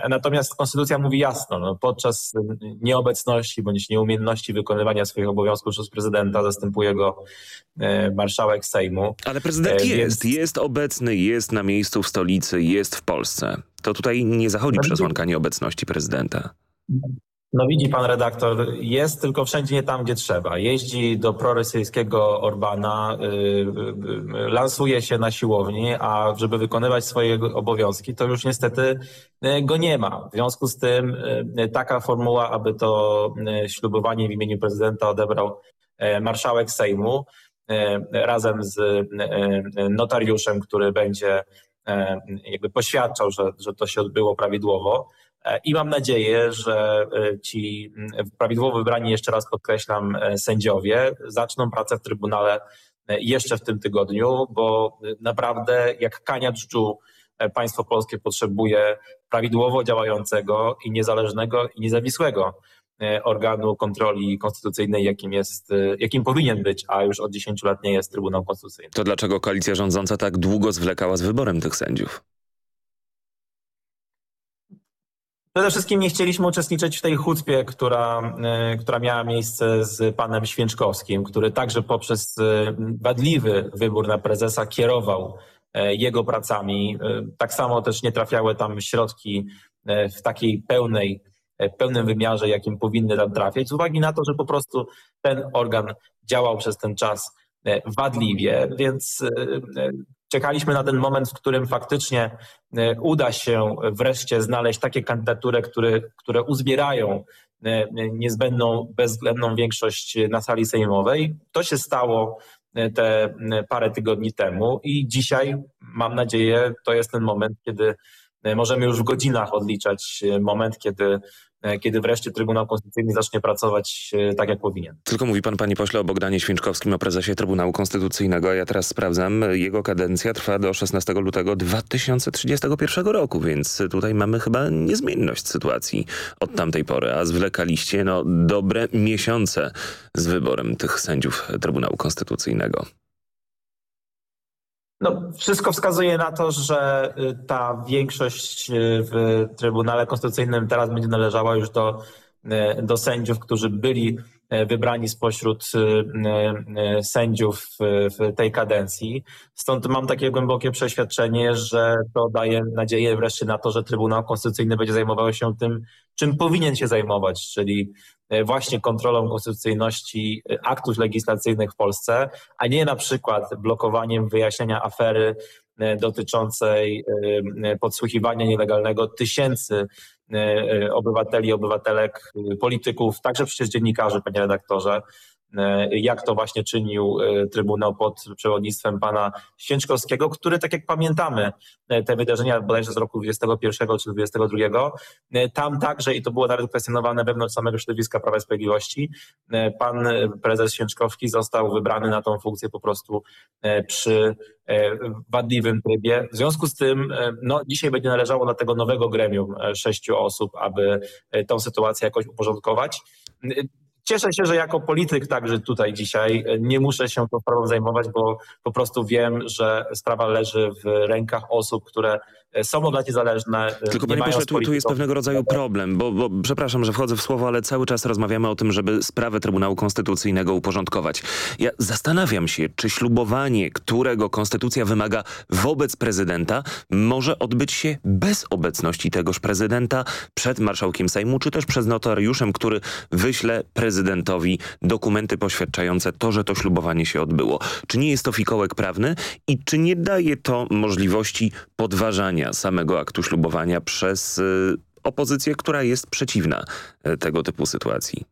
S33: Natomiast konstytucja mówi jasno, no, podczas nieobecności bądź nieumiejętności wykonywania swoich obowiązków przez prezydenta zastępuje go marszałek Sejmu.
S32: Ale prezydent jest, jest obecny, jest na miejscu w stolicy, jest w Polsce. To tutaj nie zachodzi przesłanka nieobecności prezydenta.
S33: No widzi pan redaktor, jest tylko wszędzie nie tam, gdzie trzeba. Jeździ do prorosyjskiego Orbana, yy, lansuje się na siłowni, a żeby wykonywać swoje obowiązki, to już niestety go nie ma. W związku z tym taka formuła, aby to ślubowanie w imieniu prezydenta odebrał marszałek Sejmu, razem z notariuszem, który będzie jakby poświadczał, że, że to się odbyło prawidłowo. I mam nadzieję, że ci prawidłowo wybrani, jeszcze raz podkreślam, sędziowie zaczną pracę w Trybunale jeszcze w tym tygodniu, bo naprawdę jak kania dżdżu państwo polskie potrzebuje prawidłowo działającego i niezależnego i niezawisłego e, organu kontroli konstytucyjnej, jakim, jest, e, jakim powinien być, a już od 10 lat nie jest Trybunał Konstytucyjny.
S32: To dlaczego koalicja rządząca tak długo zwlekała z wyborem tych sędziów?
S33: Przede wszystkim nie chcieliśmy uczestniczyć w tej chucpie, która, e, która miała miejsce z panem Święczkowskim, który także poprzez wadliwy wybór na prezesa kierował E, jego pracami. E, tak samo też nie trafiały tam środki e, w takiej pełnej, pełnym wymiarze, jakim powinny tam trafiać, z uwagi na to, że po prostu ten organ działał przez ten czas wadliwie, więc czekaliśmy na ten moment, w którym faktycznie uda się wreszcie znaleźć takie kandydatury, które, które uzbierają niezbędną, bezwzględną większość na sali sejmowej. To się stało te parę tygodni temu i dzisiaj mam nadzieję to jest ten moment, kiedy możemy już w godzinach odliczać moment, kiedy E, kiedy wreszcie Trybunał Konstytucyjny zacznie pracować e, tak, jak powinien.
S32: Tylko mówi pan, panie pośle, o Bogdanie Święczkowskim, o prezesie Trybunału Konstytucyjnego, ja teraz sprawdzam, jego kadencja trwa do 16 lutego 2031 roku, więc tutaj mamy chyba niezmienność sytuacji od tamtej pory, a zwlekaliście no, dobre miesiące z wyborem tych sędziów Trybunału Konstytucyjnego.
S33: No, wszystko wskazuje na to, że y, ta większość y, w Trybunale Konstytucyjnym teraz będzie należała już do, y, do sędziów, którzy byli wybrani spośród sędziów w tej kadencji. Stąd mam takie głębokie przeświadczenie, że to daje nadzieję wreszcie na to, że Trybunał Konstytucyjny będzie zajmował się tym, czym powinien się zajmować, czyli E, właśnie kontrolą konstytucyjności e, aktów legislacyjnych w Polsce, a nie na przykład blokowaniem wyjaśnienia afery e, dotyczącej podsłuchiwania nielegalnego tysięcy obywateli, obywatelek, polityków, także przecież dziennikarzy, panie redaktorze, E, jak to właśnie czynił e, Trybunał pod przewodnictwem pana Święczkowskiego, który, tak jak pamiętamy, e, te wydarzenia bodajże z roku 21 czy 22, tam także, i to było nawet kwestionowane wewnątrz samego środowiska Prawa i Sprawiedliwości, pan prezes Święczkowski został wybrany na tą funkcję po prostu przy wadliwym trybie. W związku z tym no, dzisiaj będzie należało do tego nowego gremium sześciu osób, aby tą sytuację jakoś uporządkować. Cieszę się, że jako polityk także tutaj dzisiaj nie muszę się tą sprawą zajmować, bo po prostu wiem, że sprawa leży w rękach osób, które są od lat niezależne.
S32: Tylko panie pośle, tu, tu jest pewnego rodzaju problem, bo, bo przepraszam, że wchodzę w słowo, ale cały czas rozmawiamy o tym, żeby sprawę Trybunału Konstytucyjnego uporządkować. Ja zastanawiam się, czy ślubowanie, którego konstytucja wymaga wobec prezydenta, może odbyć się bez obecności tegoż prezydenta przed marszałkiem Sejmu, czy też przez notariuszem, który wyśle prezydentowi dokumenty poświadczające to, że to ślubowanie się odbyło. Czy nie jest to fikołek prawny i czy nie daje to możliwości podważania samego aktu ślubowania przez y, opozycję, która jest przeciwna y, tego typu sytuacji.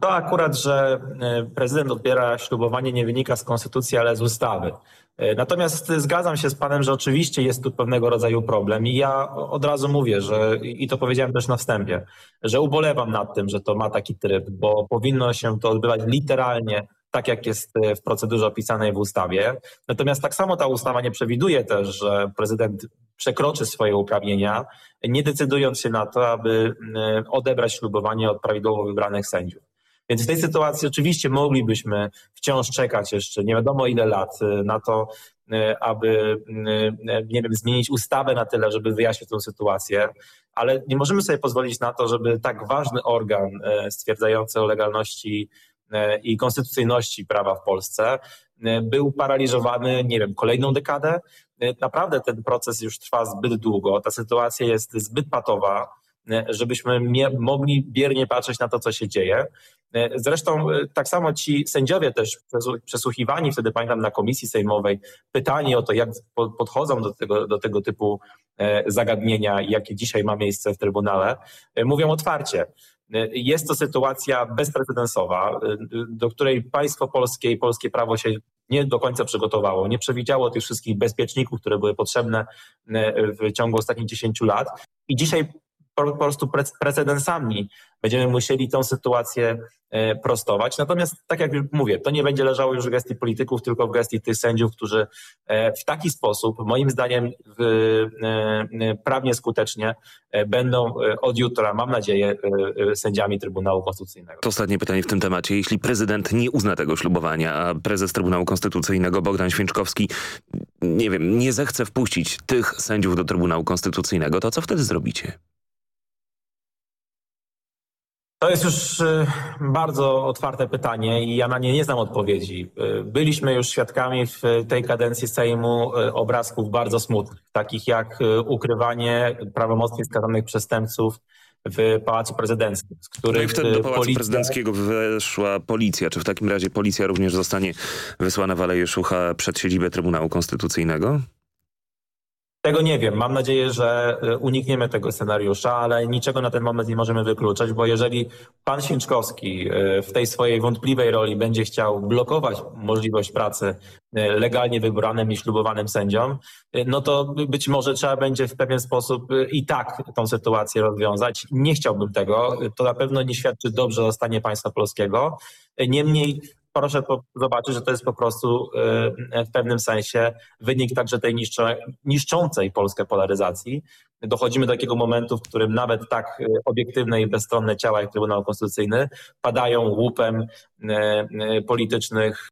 S33: To akurat, że y, prezydent odbiera ślubowanie nie wynika z konstytucji, ale z ustawy. Natomiast zgadzam się z panem, że oczywiście jest tu pewnego rodzaju problem i ja od razu mówię, że i to powiedziałem też na wstępie, że ubolewam nad tym, że to ma taki tryb, bo powinno się to odbywać literalnie tak jak jest e, w procedurze opisanej w ustawie. Natomiast tak samo ta ustawa nie przewiduje też, że prezydent przekroczy swoje uprawnienia, nie decydując się na to, aby e, odebrać ślubowanie od prawidłowo wybranych sędziów. Więc w tej sytuacji oczywiście moglibyśmy wciąż czekać jeszcze nie wiadomo ile lat e, na to, aby nie wiem, zmienić ustawę na tyle, żeby wyjaśnić tę sytuację, ale nie możemy sobie pozwolić na to, żeby tak ważny organ stwierdzający o legalności i konstytucyjności prawa w Polsce e, był paraliżowany, nie wiem, kolejną dekadę. E, naprawdę ten proces już trwa zbyt długo, ta sytuacja jest zbyt patowa, żebyśmy mogli biernie patrzeć na to, co się dzieje. Zresztą tak samo ci sędziowie też przesłuchiwani wtedy, pamiętam, na komisji sejmowej, pytani o to, jak podchodzą do tego, do tego typu zagadnienia, jakie dzisiaj ma miejsce w Trybunale, mówią otwarcie. Jest to sytuacja bezprecedensowa, do której państwo polskie i polskie prawo się nie do końca przygotowało, nie przewidziało tych wszystkich bezpieczników, które były potrzebne w ciągu ostatnich 10 lat. I dzisiaj po, prostu precedensami będziemy musieli tą sytuację e, prostować. Natomiast, tak jak mówię, to nie będzie leżało już w gestii polityków, tylko w gestii tych sędziów, którzy e, w taki sposób, moim zdaniem, e, prawnie skutecznie będą od jutra, mam nadzieję, sędziami Trybunału Konstytucyjnego.
S32: To ostatnie pytanie w tym temacie. Jeśli prezydent nie uzna tego ślubowania, a prezes Trybunału Konstytucyjnego Bogdan Święczkowski, nie wiem, nie zechce wpuścić tych sędziów do Trybunału Konstytucyjnego, to co wtedy zrobicie?
S33: To jest już y, bardzo otwarte pytanie i ja na nie nie znam odpowiedzi. Y, byliśmy już świadkami w tej kadencji Sejmu y, obrazków bardzo smutnych, takich jak ukrywanie prawomocnie skazanych przestępców w Pałacu Prezydenckim.
S32: Z których no i wtedy do Pałacu policja... Prezydenckiego weszła policja. Czy w takim razie policja również zostanie wysłana w Aleje Szucha przed siedzibę Trybunału Konstytucyjnego?
S33: Tego nie wiem. Mam nadzieję, że y, unikniemy tego scenariusza, ale niczego na ten moment nie możemy wykluczać, bo jeżeli pan Święczkowski y, w tej swojej wątpliwej roli będzie chciał blokować możliwość pracy y, legalnie wybranym i ślubowanym sędziom, no to być może trzeba będzie w pewien sposób i tak tą sytuację rozwiązać. Nie chciałbym tego. To na pewno nie świadczy dobrze o stanie państwa polskiego. Niemniej proszę zobaczyć, że to jest po prostu y, w pewnym sensie wynik także tej niszczącej Polskę polaryzacji. Dochodzimy do takiego momentu, w którym nawet tak y, obiektywne i bezstronne ciała jak Trybunał Konstytucyjny padają łupem y, politycznych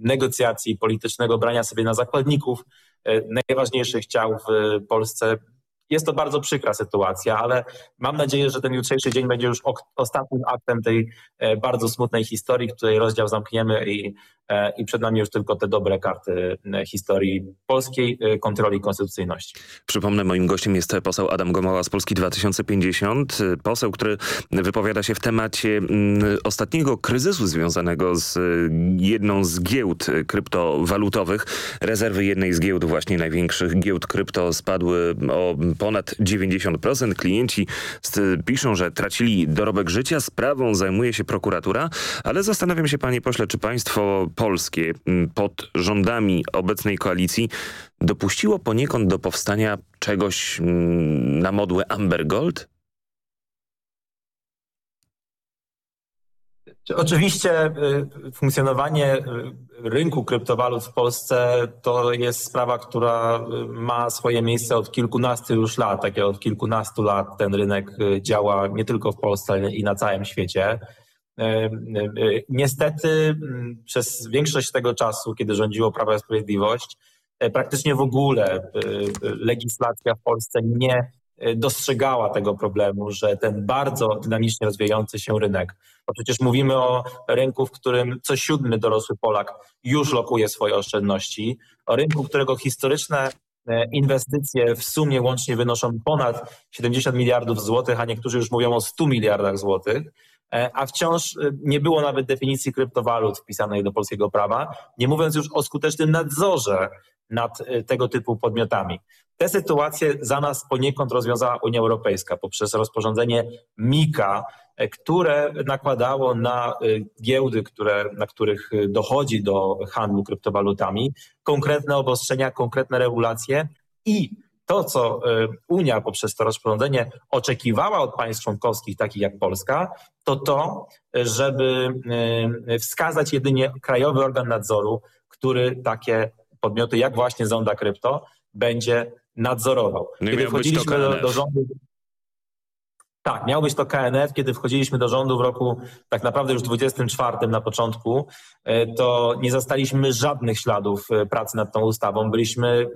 S33: negocjacji, politycznego brania sobie na zakładników najważniejszych ciał w Polsce jest to bardzo przykra sytuacja, ale mam nadzieję, że ten jutrzejszy dzień będzie już ostatnim aktem tej e, bardzo smutnej historii, której rozdział zamkniemy i i przed nami już tylko te dobre karty e, historii polskiej e, kontroli konstytucyjności.
S32: Przypomnę, moim gościem jest poseł Adam Gomoła z Polski 2050. Poseł, który wypowiada się w temacie mm, ostatniego kryzysu związanego z jedną z giełd kryptowalutowych. Rezerwy jednej z giełd, właśnie największych giełd krypto spadły o ponad 90%. Klienci piszą, że tracili dorobek życia. Sprawą zajmuje się prokuratura, ale zastanawiam się panie pośle, czy państwo polskie mm, pod rządami obecnej koalicji dopuściło poniekąd do powstania czegoś mm, na modłę Amber Gold?
S33: Oczywiście y, funkcjonowanie y, rynku kryptowalut w Polsce to jest sprawa, która y, ma swoje miejsce od kilkunastu już lat. Takie od kilkunastu lat ten rynek działa nie tylko w Polsce, ale i na całym świecie. E, e, niestety przez większość tego czasu, kiedy rządziło Prawo i Sprawiedliwość, e, praktycznie w ogóle legislacja w Polsce nie dostrzegała tego problemu, że ten bardzo dynamicznie rozwijający się rynek, bo przecież mówimy o rynku, w którym co siódmy dorosły Polak już lokuje swoje oszczędności, o rynku, którego historyczne inwestycje w sumie łącznie wynoszą ponad 70 miliardów złotych, a niektórzy już mówią o 100 miliardach złotych. E, a wciąż e, nie było nawet definicji kryptowalut wpisanej do polskiego prawa, nie mówiąc już o skutecznym nadzorze nad e, tego typu podmiotami. Te sytuacje za nas poniekąd rozwiązała Unia Europejska poprzez rozporządzenie MIKA, które nakładało na giełdy, które, na których dochodzi do handlu kryptowalutami, konkretne obostrzenia, konkretne regulacje i to, co y, Unia poprzez to rozporządzenie oczekiwała od państw członkowskich, takich jak Polska, to to, żeby y, wskazać jedynie krajowy organ nadzoru, który takie podmioty jak właśnie Zonda Krypto będzie nadzorował.
S32: No Kiedy wchodziliśmy do, do rządu,
S33: tak, miał być to KNF. Kiedy wchodziliśmy do rządu w roku tak naprawdę już 24 na początku, e, to nie zastaliśmy żadnych śladów e, pracy nad tą ustawą. Byliśmy e,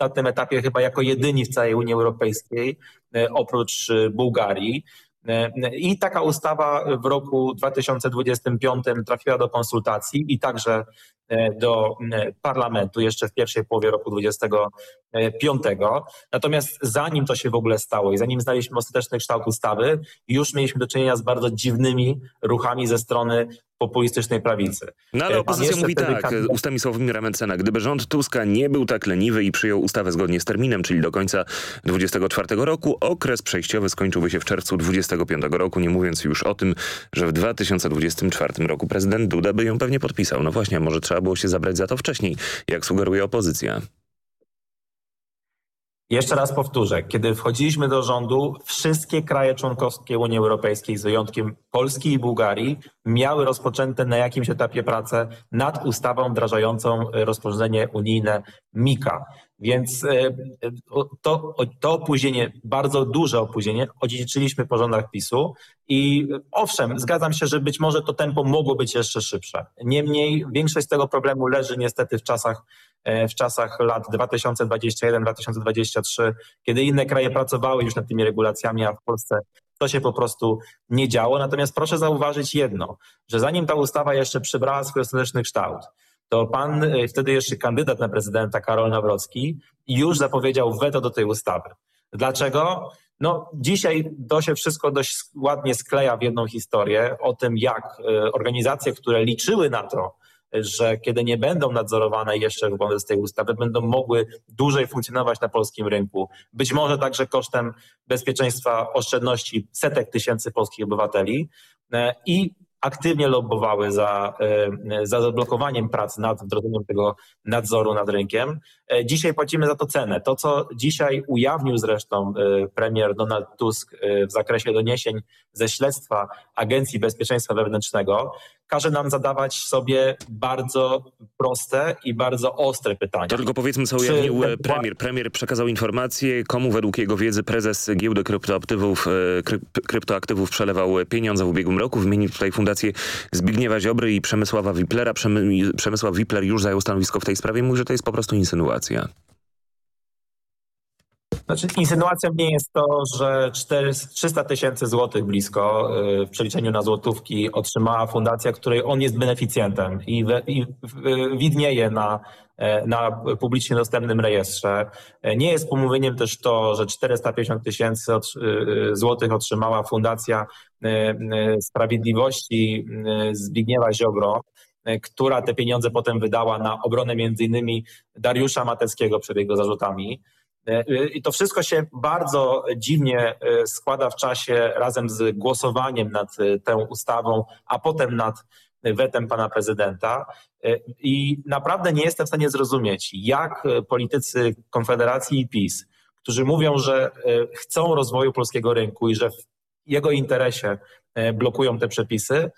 S33: na tym etapie chyba jako jedyni w całej Unii Europejskiej, oprócz Bułgarii. I taka ustawa w roku 2025 trafiła do konsultacji i także do parlamentu jeszcze w pierwszej połowie roku 2025. Natomiast zanim to się w ogóle stało i zanim znaliśmy ostateczny kształt ustawy, już mieliśmy do czynienia z bardzo dziwnymi ruchami ze strony populistycznej prawicy.
S32: No ale opozycja mówi tak, kandydat... ustami Sławomira Mencena, gdyby rząd Tuska nie był tak leniwy i przyjął ustawę zgodnie z terminem, czyli do końca 2024 roku, okres przejściowy skończyłby się w czerwcu 2025 roku, nie mówiąc już o tym, że w 2024 roku prezydent Duda by ją pewnie podpisał. No właśnie, może trzeba było się zabrać za to wcześniej, jak sugeruje opozycja.
S33: Jeszcze raz powtórzę, kiedy wchodziliśmy do rządu, wszystkie kraje członkowskie Unii Europejskiej, z wyjątkiem Polski i Bułgarii, miały rozpoczęte na jakimś etapie pracę nad ustawą wdrażającą rozporządzenie unijne MIKA. Więc e, to, to opóźnienie, bardzo duże opóźnienie, odziedziczyliśmy po rządach PiSu i owszem, zgadzam się, że być może to tempo mogło być jeszcze szybsze. Niemniej większość tego problemu leży niestety w czasach, e, w czasach lat 2021-2023, kiedy inne kraje pracowały już nad tymi regulacjami, a w Polsce to się po prostu nie działo. Natomiast proszę zauważyć jedno, że zanim ta ustawa jeszcze przybrała swój ostateczny kształt, to pan, e, wtedy jeszcze kandydat na prezydenta Karol Nawrocki, już zapowiedział weto do tej ustawy. Dlaczego? No, dzisiaj to się wszystko dość ładnie skleja w jedną historię o tym, jak e, organizacje, które liczyły na to, że kiedy nie będą nadzorowane jeszcze wobec tej ustawy, będą mogły dłużej funkcjonować na polskim rynku. Być może także kosztem bezpieczeństwa oszczędności setek tysięcy polskich obywateli. E, I aktywnie lobbowały za, e, za zablokowaniem prac nad wdrożeniem tego nadzoru nad rynkiem. E, dzisiaj płacimy za to cenę. To, co dzisiaj ujawnił zresztą premier Donald Tusk w zakresie doniesień ze śledztwa Agencji Bezpieczeństwa Wewnętrznego, każe nam zadawać sobie bardzo proste i bardzo ostre pytania.
S32: To tylko powiedzmy, co ujawnił premier. Premier przekazał informację, komu według jego wiedzy prezes giełdy kryptoaktywów, kryptoaktywów przelewał pieniądze w ubiegłym roku. Wymienił tutaj Fundację Zbigniewa Ziobry i Przemysława Wiplera. Przemysław Wipler już zajął stanowisko w tej sprawie. Mówi, że to jest po prostu insynuacja.
S33: Znaczy, insynuacją nie jest to, że 300 tysięcy złotych blisko y, w przeliczeniu na złotówki otrzymała fundacja, której on jest beneficjentem i, we, i widnieje na, e, na publicznie dostępnym rejestrze. E, nie jest pomówieniem też to, że 450 tysięcy y, y, złotych otrzymała Fundacja Sprawiedliwości Zbigniewa Ziobro która te pieniądze potem wydała na obronę między innymi Dariusza Mateckiego przed jego zarzutami. E, I to wszystko się bardzo dziwnie e, składa w czasie razem z głosowaniem nad e, tą ustawą, a potem nad wetem pana prezydenta. I naprawdę nie jestem w stanie zrozumieć, jak politycy Konfederacji i PiS, którzy mówią, że chcą rozwoju polskiego rynku i że w jego interesie blokują te przepisy,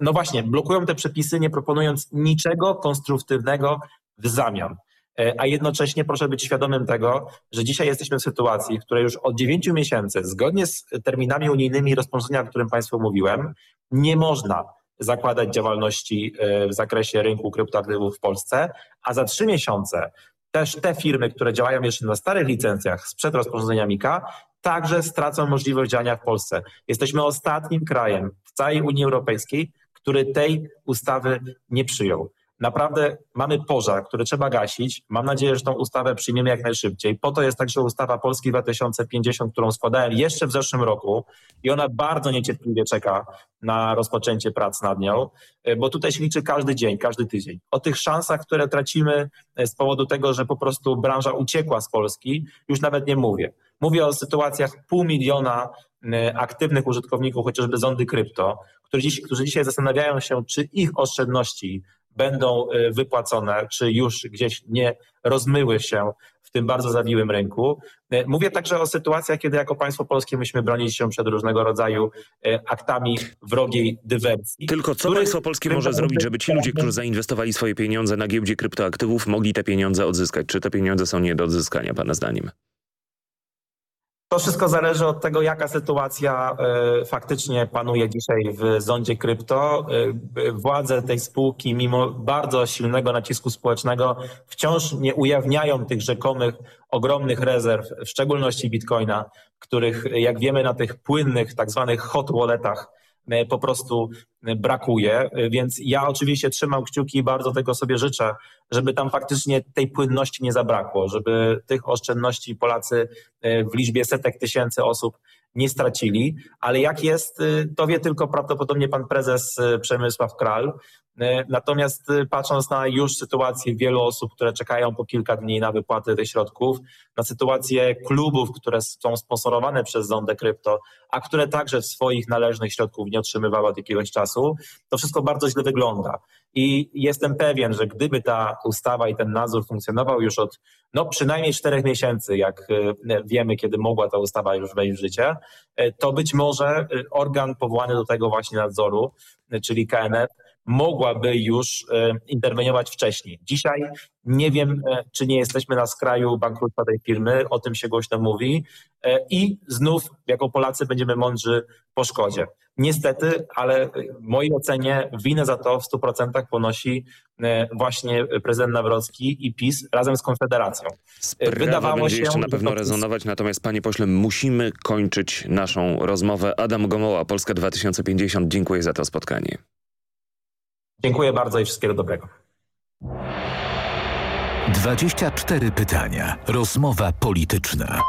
S33: no właśnie, blokują te przepisy, nie proponując niczego konstruktywnego w zamian. E, a jednocześnie proszę być świadomym tego, że dzisiaj jesteśmy w sytuacji, w której już od 9 miesięcy, zgodnie z terminami unijnymi rozporządzenia, o którym Państwu mówiłem, nie można zakładać działalności e, w zakresie rynku kryptoaktywów w Polsce, a za trzy miesiące też te firmy, które działają jeszcze na starych licencjach sprzed rozporządzenia MIKA, także stracą możliwość działania w Polsce. Jesteśmy ostatnim krajem w całej Unii Europejskiej, który tej ustawy nie przyjął. Naprawdę mamy pożar, który trzeba gasić. Mam nadzieję, że tą ustawę przyjmiemy jak najszybciej. Po to jest także ustawa Polski 2050, którą składałem jeszcze w zeszłym roku i ona bardzo niecierpliwie czeka na rozpoczęcie prac nad nią, e, bo tutaj się liczy każdy dzień, każdy tydzień. O tych szansach, które tracimy e, z powodu tego, że po prostu branża uciekła z Polski, już nawet nie mówię. Mówię o sytuacjach pół miliona e, aktywnych użytkowników, chociażby zondy krypto, którzy, którzy dzisiaj zastanawiają się, czy ich oszczędności będą y, wypłacone, czy już gdzieś nie rozmyły się w tym bardzo zawiłym rynku. Y, mówię także o sytuacjach, kiedy jako państwo polskie myśmy bronić się przed różnego rodzaju y, aktami wrogiej dywersji.
S32: Tylko co państwo polskie może zrobić, żeby ci ludzie, którzy zainwestowali swoje pieniądze na giełdzie kryptoaktywów, mogli te pieniądze odzyskać? Czy te pieniądze są nie do odzyskania, pana zdaniem?
S33: To wszystko zależy od tego, jaka sytuacja e, faktycznie panuje dzisiaj w zondzie krypto. E, władze tej spółki, mimo bardzo silnego nacisku społecznego, wciąż nie ujawniają tych rzekomych ogromnych rezerw, w szczególności bitcoina, których, jak wiemy, na tych płynnych, tak zwanych hot walletach po prostu brakuje, więc ja oczywiście trzymam kciuki i bardzo tego sobie życzę, żeby tam faktycznie tej płynności nie zabrakło, żeby tych oszczędności Polacy w liczbie setek tysięcy osób nie stracili, ale jak jest, to wie tylko prawdopodobnie pan prezes Przemysław Kral. Natomiast patrząc na już sytuację wielu osób, które czekają po kilka dni na wypłatę tych środków, na sytuację klubów, które są sponsorowane przez Zondę Krypto, a które także swoich należnych środków nie otrzymywały od jakiegoś czasu, to wszystko bardzo źle wygląda. I jestem pewien, że gdyby ta ustawa i ten nadzór funkcjonował już od no, przynajmniej czterech miesięcy, jak e, wiemy, kiedy mogła ta ustawa już wejść w życie, e, to być może e, organ powołany do tego właśnie nadzoru, czyli KNF, mogłaby już interweniować wcześniej. Dzisiaj nie wiem, czy nie jesteśmy na skraju bankructwa tej firmy, o tym się głośno mówi i znów jako Polacy będziemy mądrzy po szkodzie. Niestety, ale w mojej ocenie winę za to w 100% ponosi e, właśnie prezydent Nawrocki i PiS razem z Konfederacją.
S32: Sprawa Wydawało będzie się, jeszcze na pewno rezonować, natomiast panie pośle, musimy kończyć naszą rozmowę. Adam Gomoła, Polska 2050, dziękuję za to spotkanie.
S33: Dziękuję bardzo i wszystkiego dobrego.
S1: 24 pytania. Rozmowa polityczna.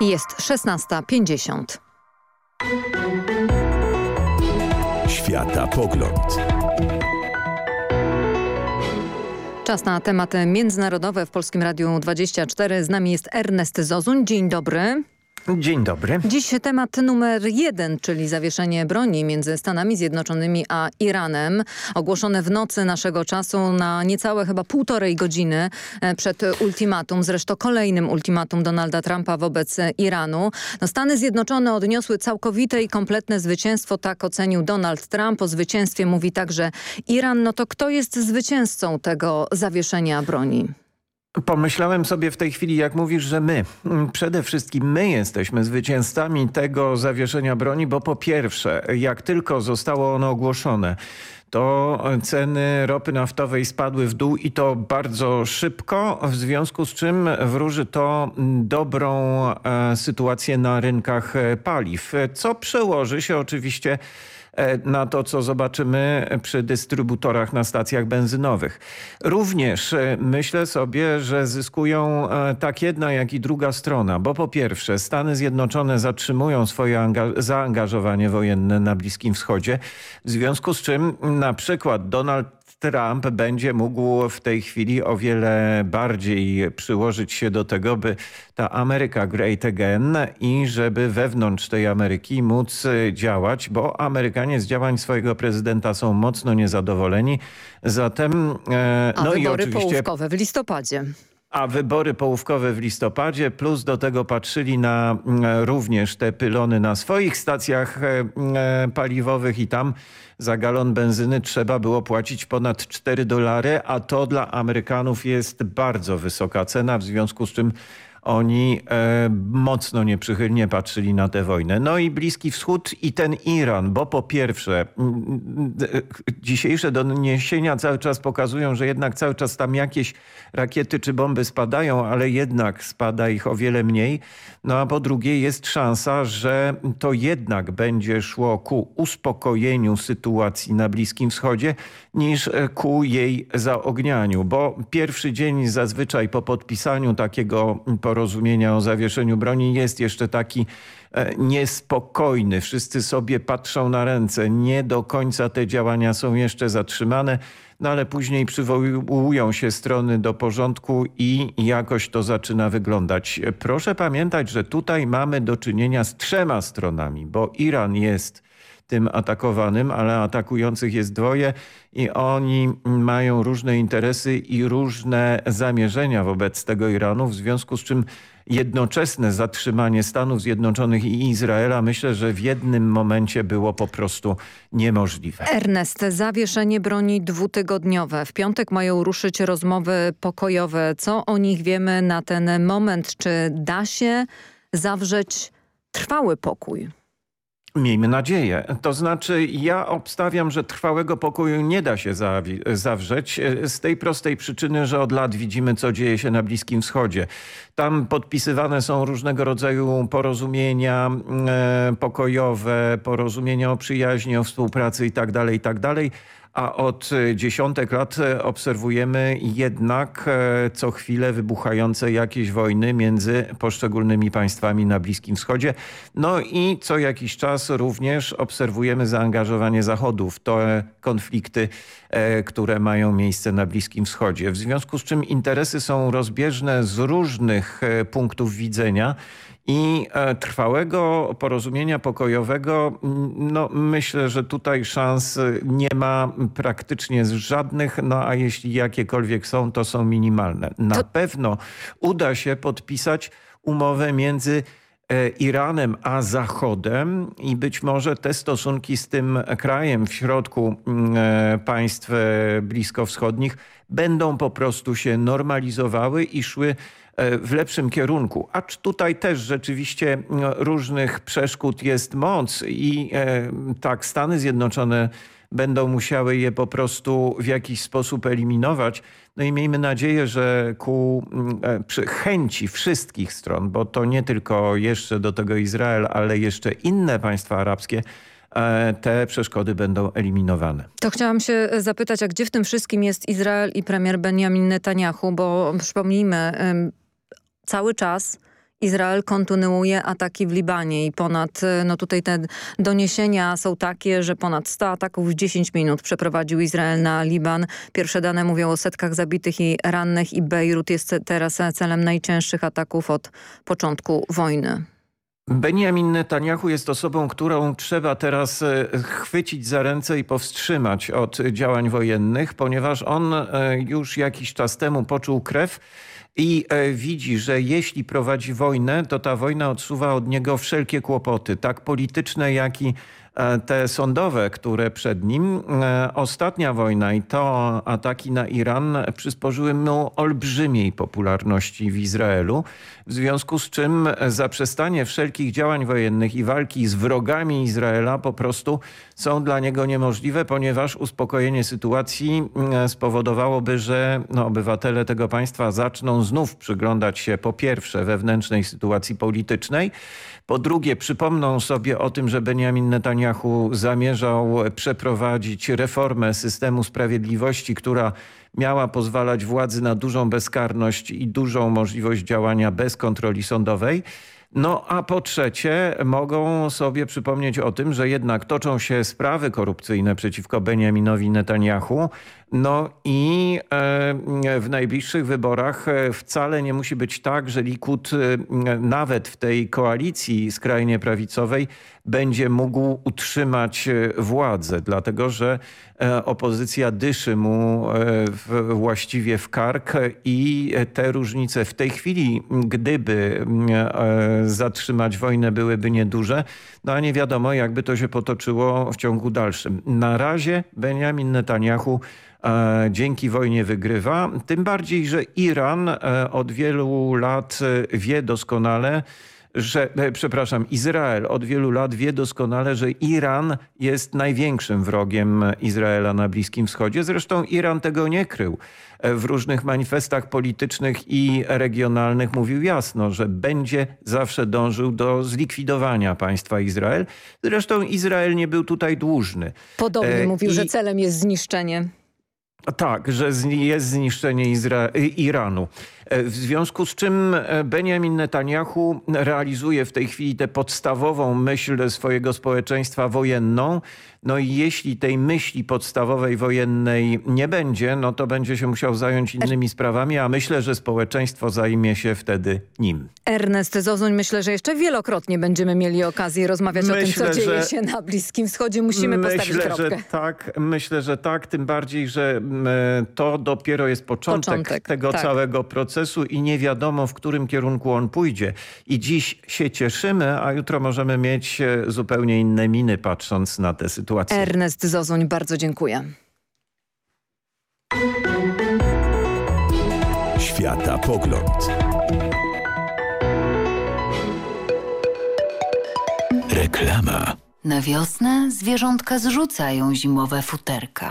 S31: Jest 16.50.
S1: Świata pogląd.
S31: Czas na tematy międzynarodowe w Polskim Radiu 24. Z nami jest Ernest Zozuń. Dzień dobry.
S34: Dzień dobry.
S31: Dziś temat numer jeden, czyli zawieszenie broni między Stanami Zjednoczonymi a Iranem. Ogłoszone w nocy naszego czasu na niecałe chyba półtorej godziny e, przed ultimatum, zresztą kolejnym ultimatum Donalda Trumpa wobec Iranu. No Stany Zjednoczone odniosły całkowite i kompletne zwycięstwo, tak ocenił Donald Trump. O zwycięstwie mówi także Iran. No to kto jest zwycięzcą tego zawieszenia broni?
S34: Pomyślałem sobie w tej chwili, jak mówisz, że my, mm, przede wszystkim my jesteśmy zwycięzcami tego zawieszenia broni, bo po pierwsze, jak tylko zostało ono ogłoszone, to ceny ropy naftowej spadły w dół i to bardzo szybko, w związku z czym wróży to dobrą e, sytuację na rynkach paliw, co przełoży się oczywiście na to, co zobaczymy przy dystrybutorach na stacjach benzynowych. Również e, myślę sobie, że zyskują e, tak jedna, jak i druga strona, bo po pierwsze Stany Zjednoczone zatrzymują swoje zaangażowanie wojenne na Bliskim Wschodzie, w związku z czym na przykład Donald Trump będzie mógł w tej chwili o wiele bardziej przyłożyć się do tego, by ta Ameryka great again i żeby wewnątrz tej Ameryki móc działać, bo Amerykanie z działań swojego prezydenta są mocno niezadowoleni. Zatem...
S31: E, A no wybory i oczywiście... połówkowe w listopadzie
S34: a wybory połówkowe w listopadzie, plus do tego patrzyli na mm, również te pylony na swoich stacjach e, e, paliwowych i tam za galon benzyny trzeba było płacić ponad 4 dolary, a to dla Amerykanów jest bardzo wysoka cena, w związku z czym oni e, mocno nieprzychylnie patrzyli na tę wojnę. No i Bliski Wschód i ten Iran, bo po pierwsze dzisiejsze doniesienia cały czas pokazują, że jednak cały czas tam jakieś rakiety czy bomby spadają, ale jednak spada ich o wiele mniej. No a po drugie jest szansa, że to jednak będzie szło ku uspokojeniu sytuacji na Bliskim Wschodzie niż ku jej zaognianiu, bo pierwszy dzień zazwyczaj po podpisaniu takiego porozumienia o zawieszeniu broni jest jeszcze taki e, niespokojny. Wszyscy sobie patrzą na ręce. Nie do końca te działania są jeszcze zatrzymane, no ale później przywołują się strony do porządku i jakoś to zaczyna wyglądać. Proszę pamiętać, że tutaj mamy do czynienia z trzema stronami, bo Iran jest tym atakowanym, ale atakujących jest dwoje i oni mają różne interesy i różne zamierzenia wobec tego Iranu, w związku z czym jednoczesne zatrzymanie Stanów Zjednoczonych i Izraela myślę, że w jednym momencie było po prostu niemożliwe.
S31: Ernest, zawieszenie broni dwutygodniowe. W piątek mają ruszyć rozmowy pokojowe. Co o nich wiemy na ten moment? Czy da się zawrzeć trwały pokój?
S34: Miejmy nadzieję. To znaczy ja obstawiam, że trwałego pokoju nie da się zawrzeć e, z tej prostej przyczyny, że od lat widzimy co dzieje się na Bliskim Wschodzie. Tam podpisywane są różnego rodzaju porozumienia e, pokojowe, porozumienia o przyjaźni, o współpracy itd., tak itd., tak a od dziesiątek lat obserwujemy jednak e, co chwilę wybuchające jakieś wojny między poszczególnymi państwami na Bliskim Wschodzie. No i co jakiś czas również obserwujemy zaangażowanie Zachodu w te konflikty, e, które mają miejsce na Bliskim Wschodzie. W związku z czym interesy są rozbieżne z różnych e, punktów widzenia i e, trwałego porozumienia pokojowego, no myślę, że tutaj szans nie ma praktycznie z żadnych, no a jeśli jakiekolwiek są, to są minimalne. Na to... pewno uda się podpisać umowę między e, Iranem a Zachodem i być może te stosunki z tym krajem w środku e, państw bliskowschodnich będą po prostu się normalizowały i szły w lepszym kierunku. Acz tutaj też rzeczywiście no, różnych przeszkód jest moc i e, tak Stany Zjednoczone będą musiały je po prostu w jakiś sposób eliminować. No i miejmy nadzieję, że ku e, przy chęci wszystkich stron, bo to nie tylko jeszcze do tego Izrael, ale jeszcze inne państwa arabskie, te przeszkody będą eliminowane.
S31: To chciałam się zapytać, a gdzie w tym wszystkim jest Izrael i premier Benjamin Netanyahu, bo przypomnijmy, cały czas Izrael kontynuuje ataki w Libanie i ponad, no tutaj te doniesienia są takie, że ponad 100 ataków w 10 minut przeprowadził Izrael na Liban. Pierwsze dane mówią o setkach zabitych i rannych i Bejrut jest teraz celem najcięższych ataków od początku wojny.
S34: Benjamin Netanyahu jest osobą, którą trzeba teraz e, chwycić za ręce i powstrzymać od działań wojennych, ponieważ on e, już jakiś czas temu poczuł krew i e, widzi, że jeśli prowadzi wojnę, to ta wojna odsuwa od niego wszelkie kłopoty, tak polityczne, jak i te sądowe, które przed nim. E, ostatnia wojna i to ataki na Iran przysporzyły mu olbrzymiej popularności w Izraelu, w związku z czym zaprzestanie wszelkich działań wojennych i walki z wrogami Izraela po prostu są dla niego niemożliwe, ponieważ uspokojenie sytuacji e, spowodowałoby, że no, obywatele tego państwa zaczną znów przyglądać się po pierwsze wewnętrznej sytuacji politycznej, po drugie, przypomną sobie o tym, że Benjamin Netanyahu zamierzał przeprowadzić reformę systemu sprawiedliwości, która miała pozwalać władzy na dużą bezkarność i dużą możliwość działania bez kontroli sądowej. No a po trzecie mogą sobie przypomnieć o tym, że jednak toczą się sprawy korupcyjne przeciwko Benjaminowi Netanyahu. No i e, w najbliższych wyborach e, wcale nie musi być tak, że Likud e, nawet w tej koalicji skrajnie prawicowej będzie mógł utrzymać władzę, dlatego że opozycja dyszy mu właściwie w kark i te różnice w tej chwili, gdyby zatrzymać wojnę byłyby nieduże, no a nie wiadomo jakby to się potoczyło w ciągu dalszym. Na razie Benjamin Netanyahu dzięki wojnie wygrywa. Tym bardziej, że Iran e, od wielu lat e, wie doskonale, że, przepraszam, Izrael od wielu lat wie doskonale, że Iran jest największym wrogiem Izraela na Bliskim Wschodzie. Zresztą Iran tego nie krył. W różnych manifestach politycznych i regionalnych mówił jasno, że będzie zawsze dążył do zlikwidowania państwa Izrael. Zresztą Izrael nie był tutaj dłużny.
S31: Podobnie mówił, że celem jest zniszczenie.
S34: Tak, że jest zniszczenie Izra Iranu. E, w związku z czym e, Benjamin Netanyahu realizuje w tej chwili tę podstawową myśl swojego społeczeństwa wojenną. No i jeśli tej myśli podstawowej wojennej nie będzie, no to będzie się musiał zająć innymi sprawami, a myślę, że społeczeństwo zajmie się wtedy nim.
S31: Ernest Zozuń, myślę, że jeszcze wielokrotnie będziemy mieli okazję rozmawiać myślę, o tym, co dzieje się na Bliskim Wschodzie. Musimy myślę, postawić kropkę.
S34: Że tak, myślę, że tak, tym bardziej, że to dopiero jest początek, początek tego tak. całego procesu procesu i nie wiadomo, w którym kierunku on pójdzie. I dziś się cieszymy, a jutro możemy mieć e, zupełnie inne miny, patrząc na tę sytuację.
S31: Ernest Zozuń, bardzo dziękuję.
S1: Świata Pogląd. Reklama.
S35: Na wiosnę zwierzątka zrzucają zimowe futerka.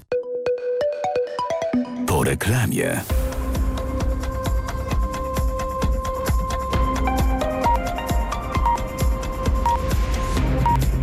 S36: Reklamie.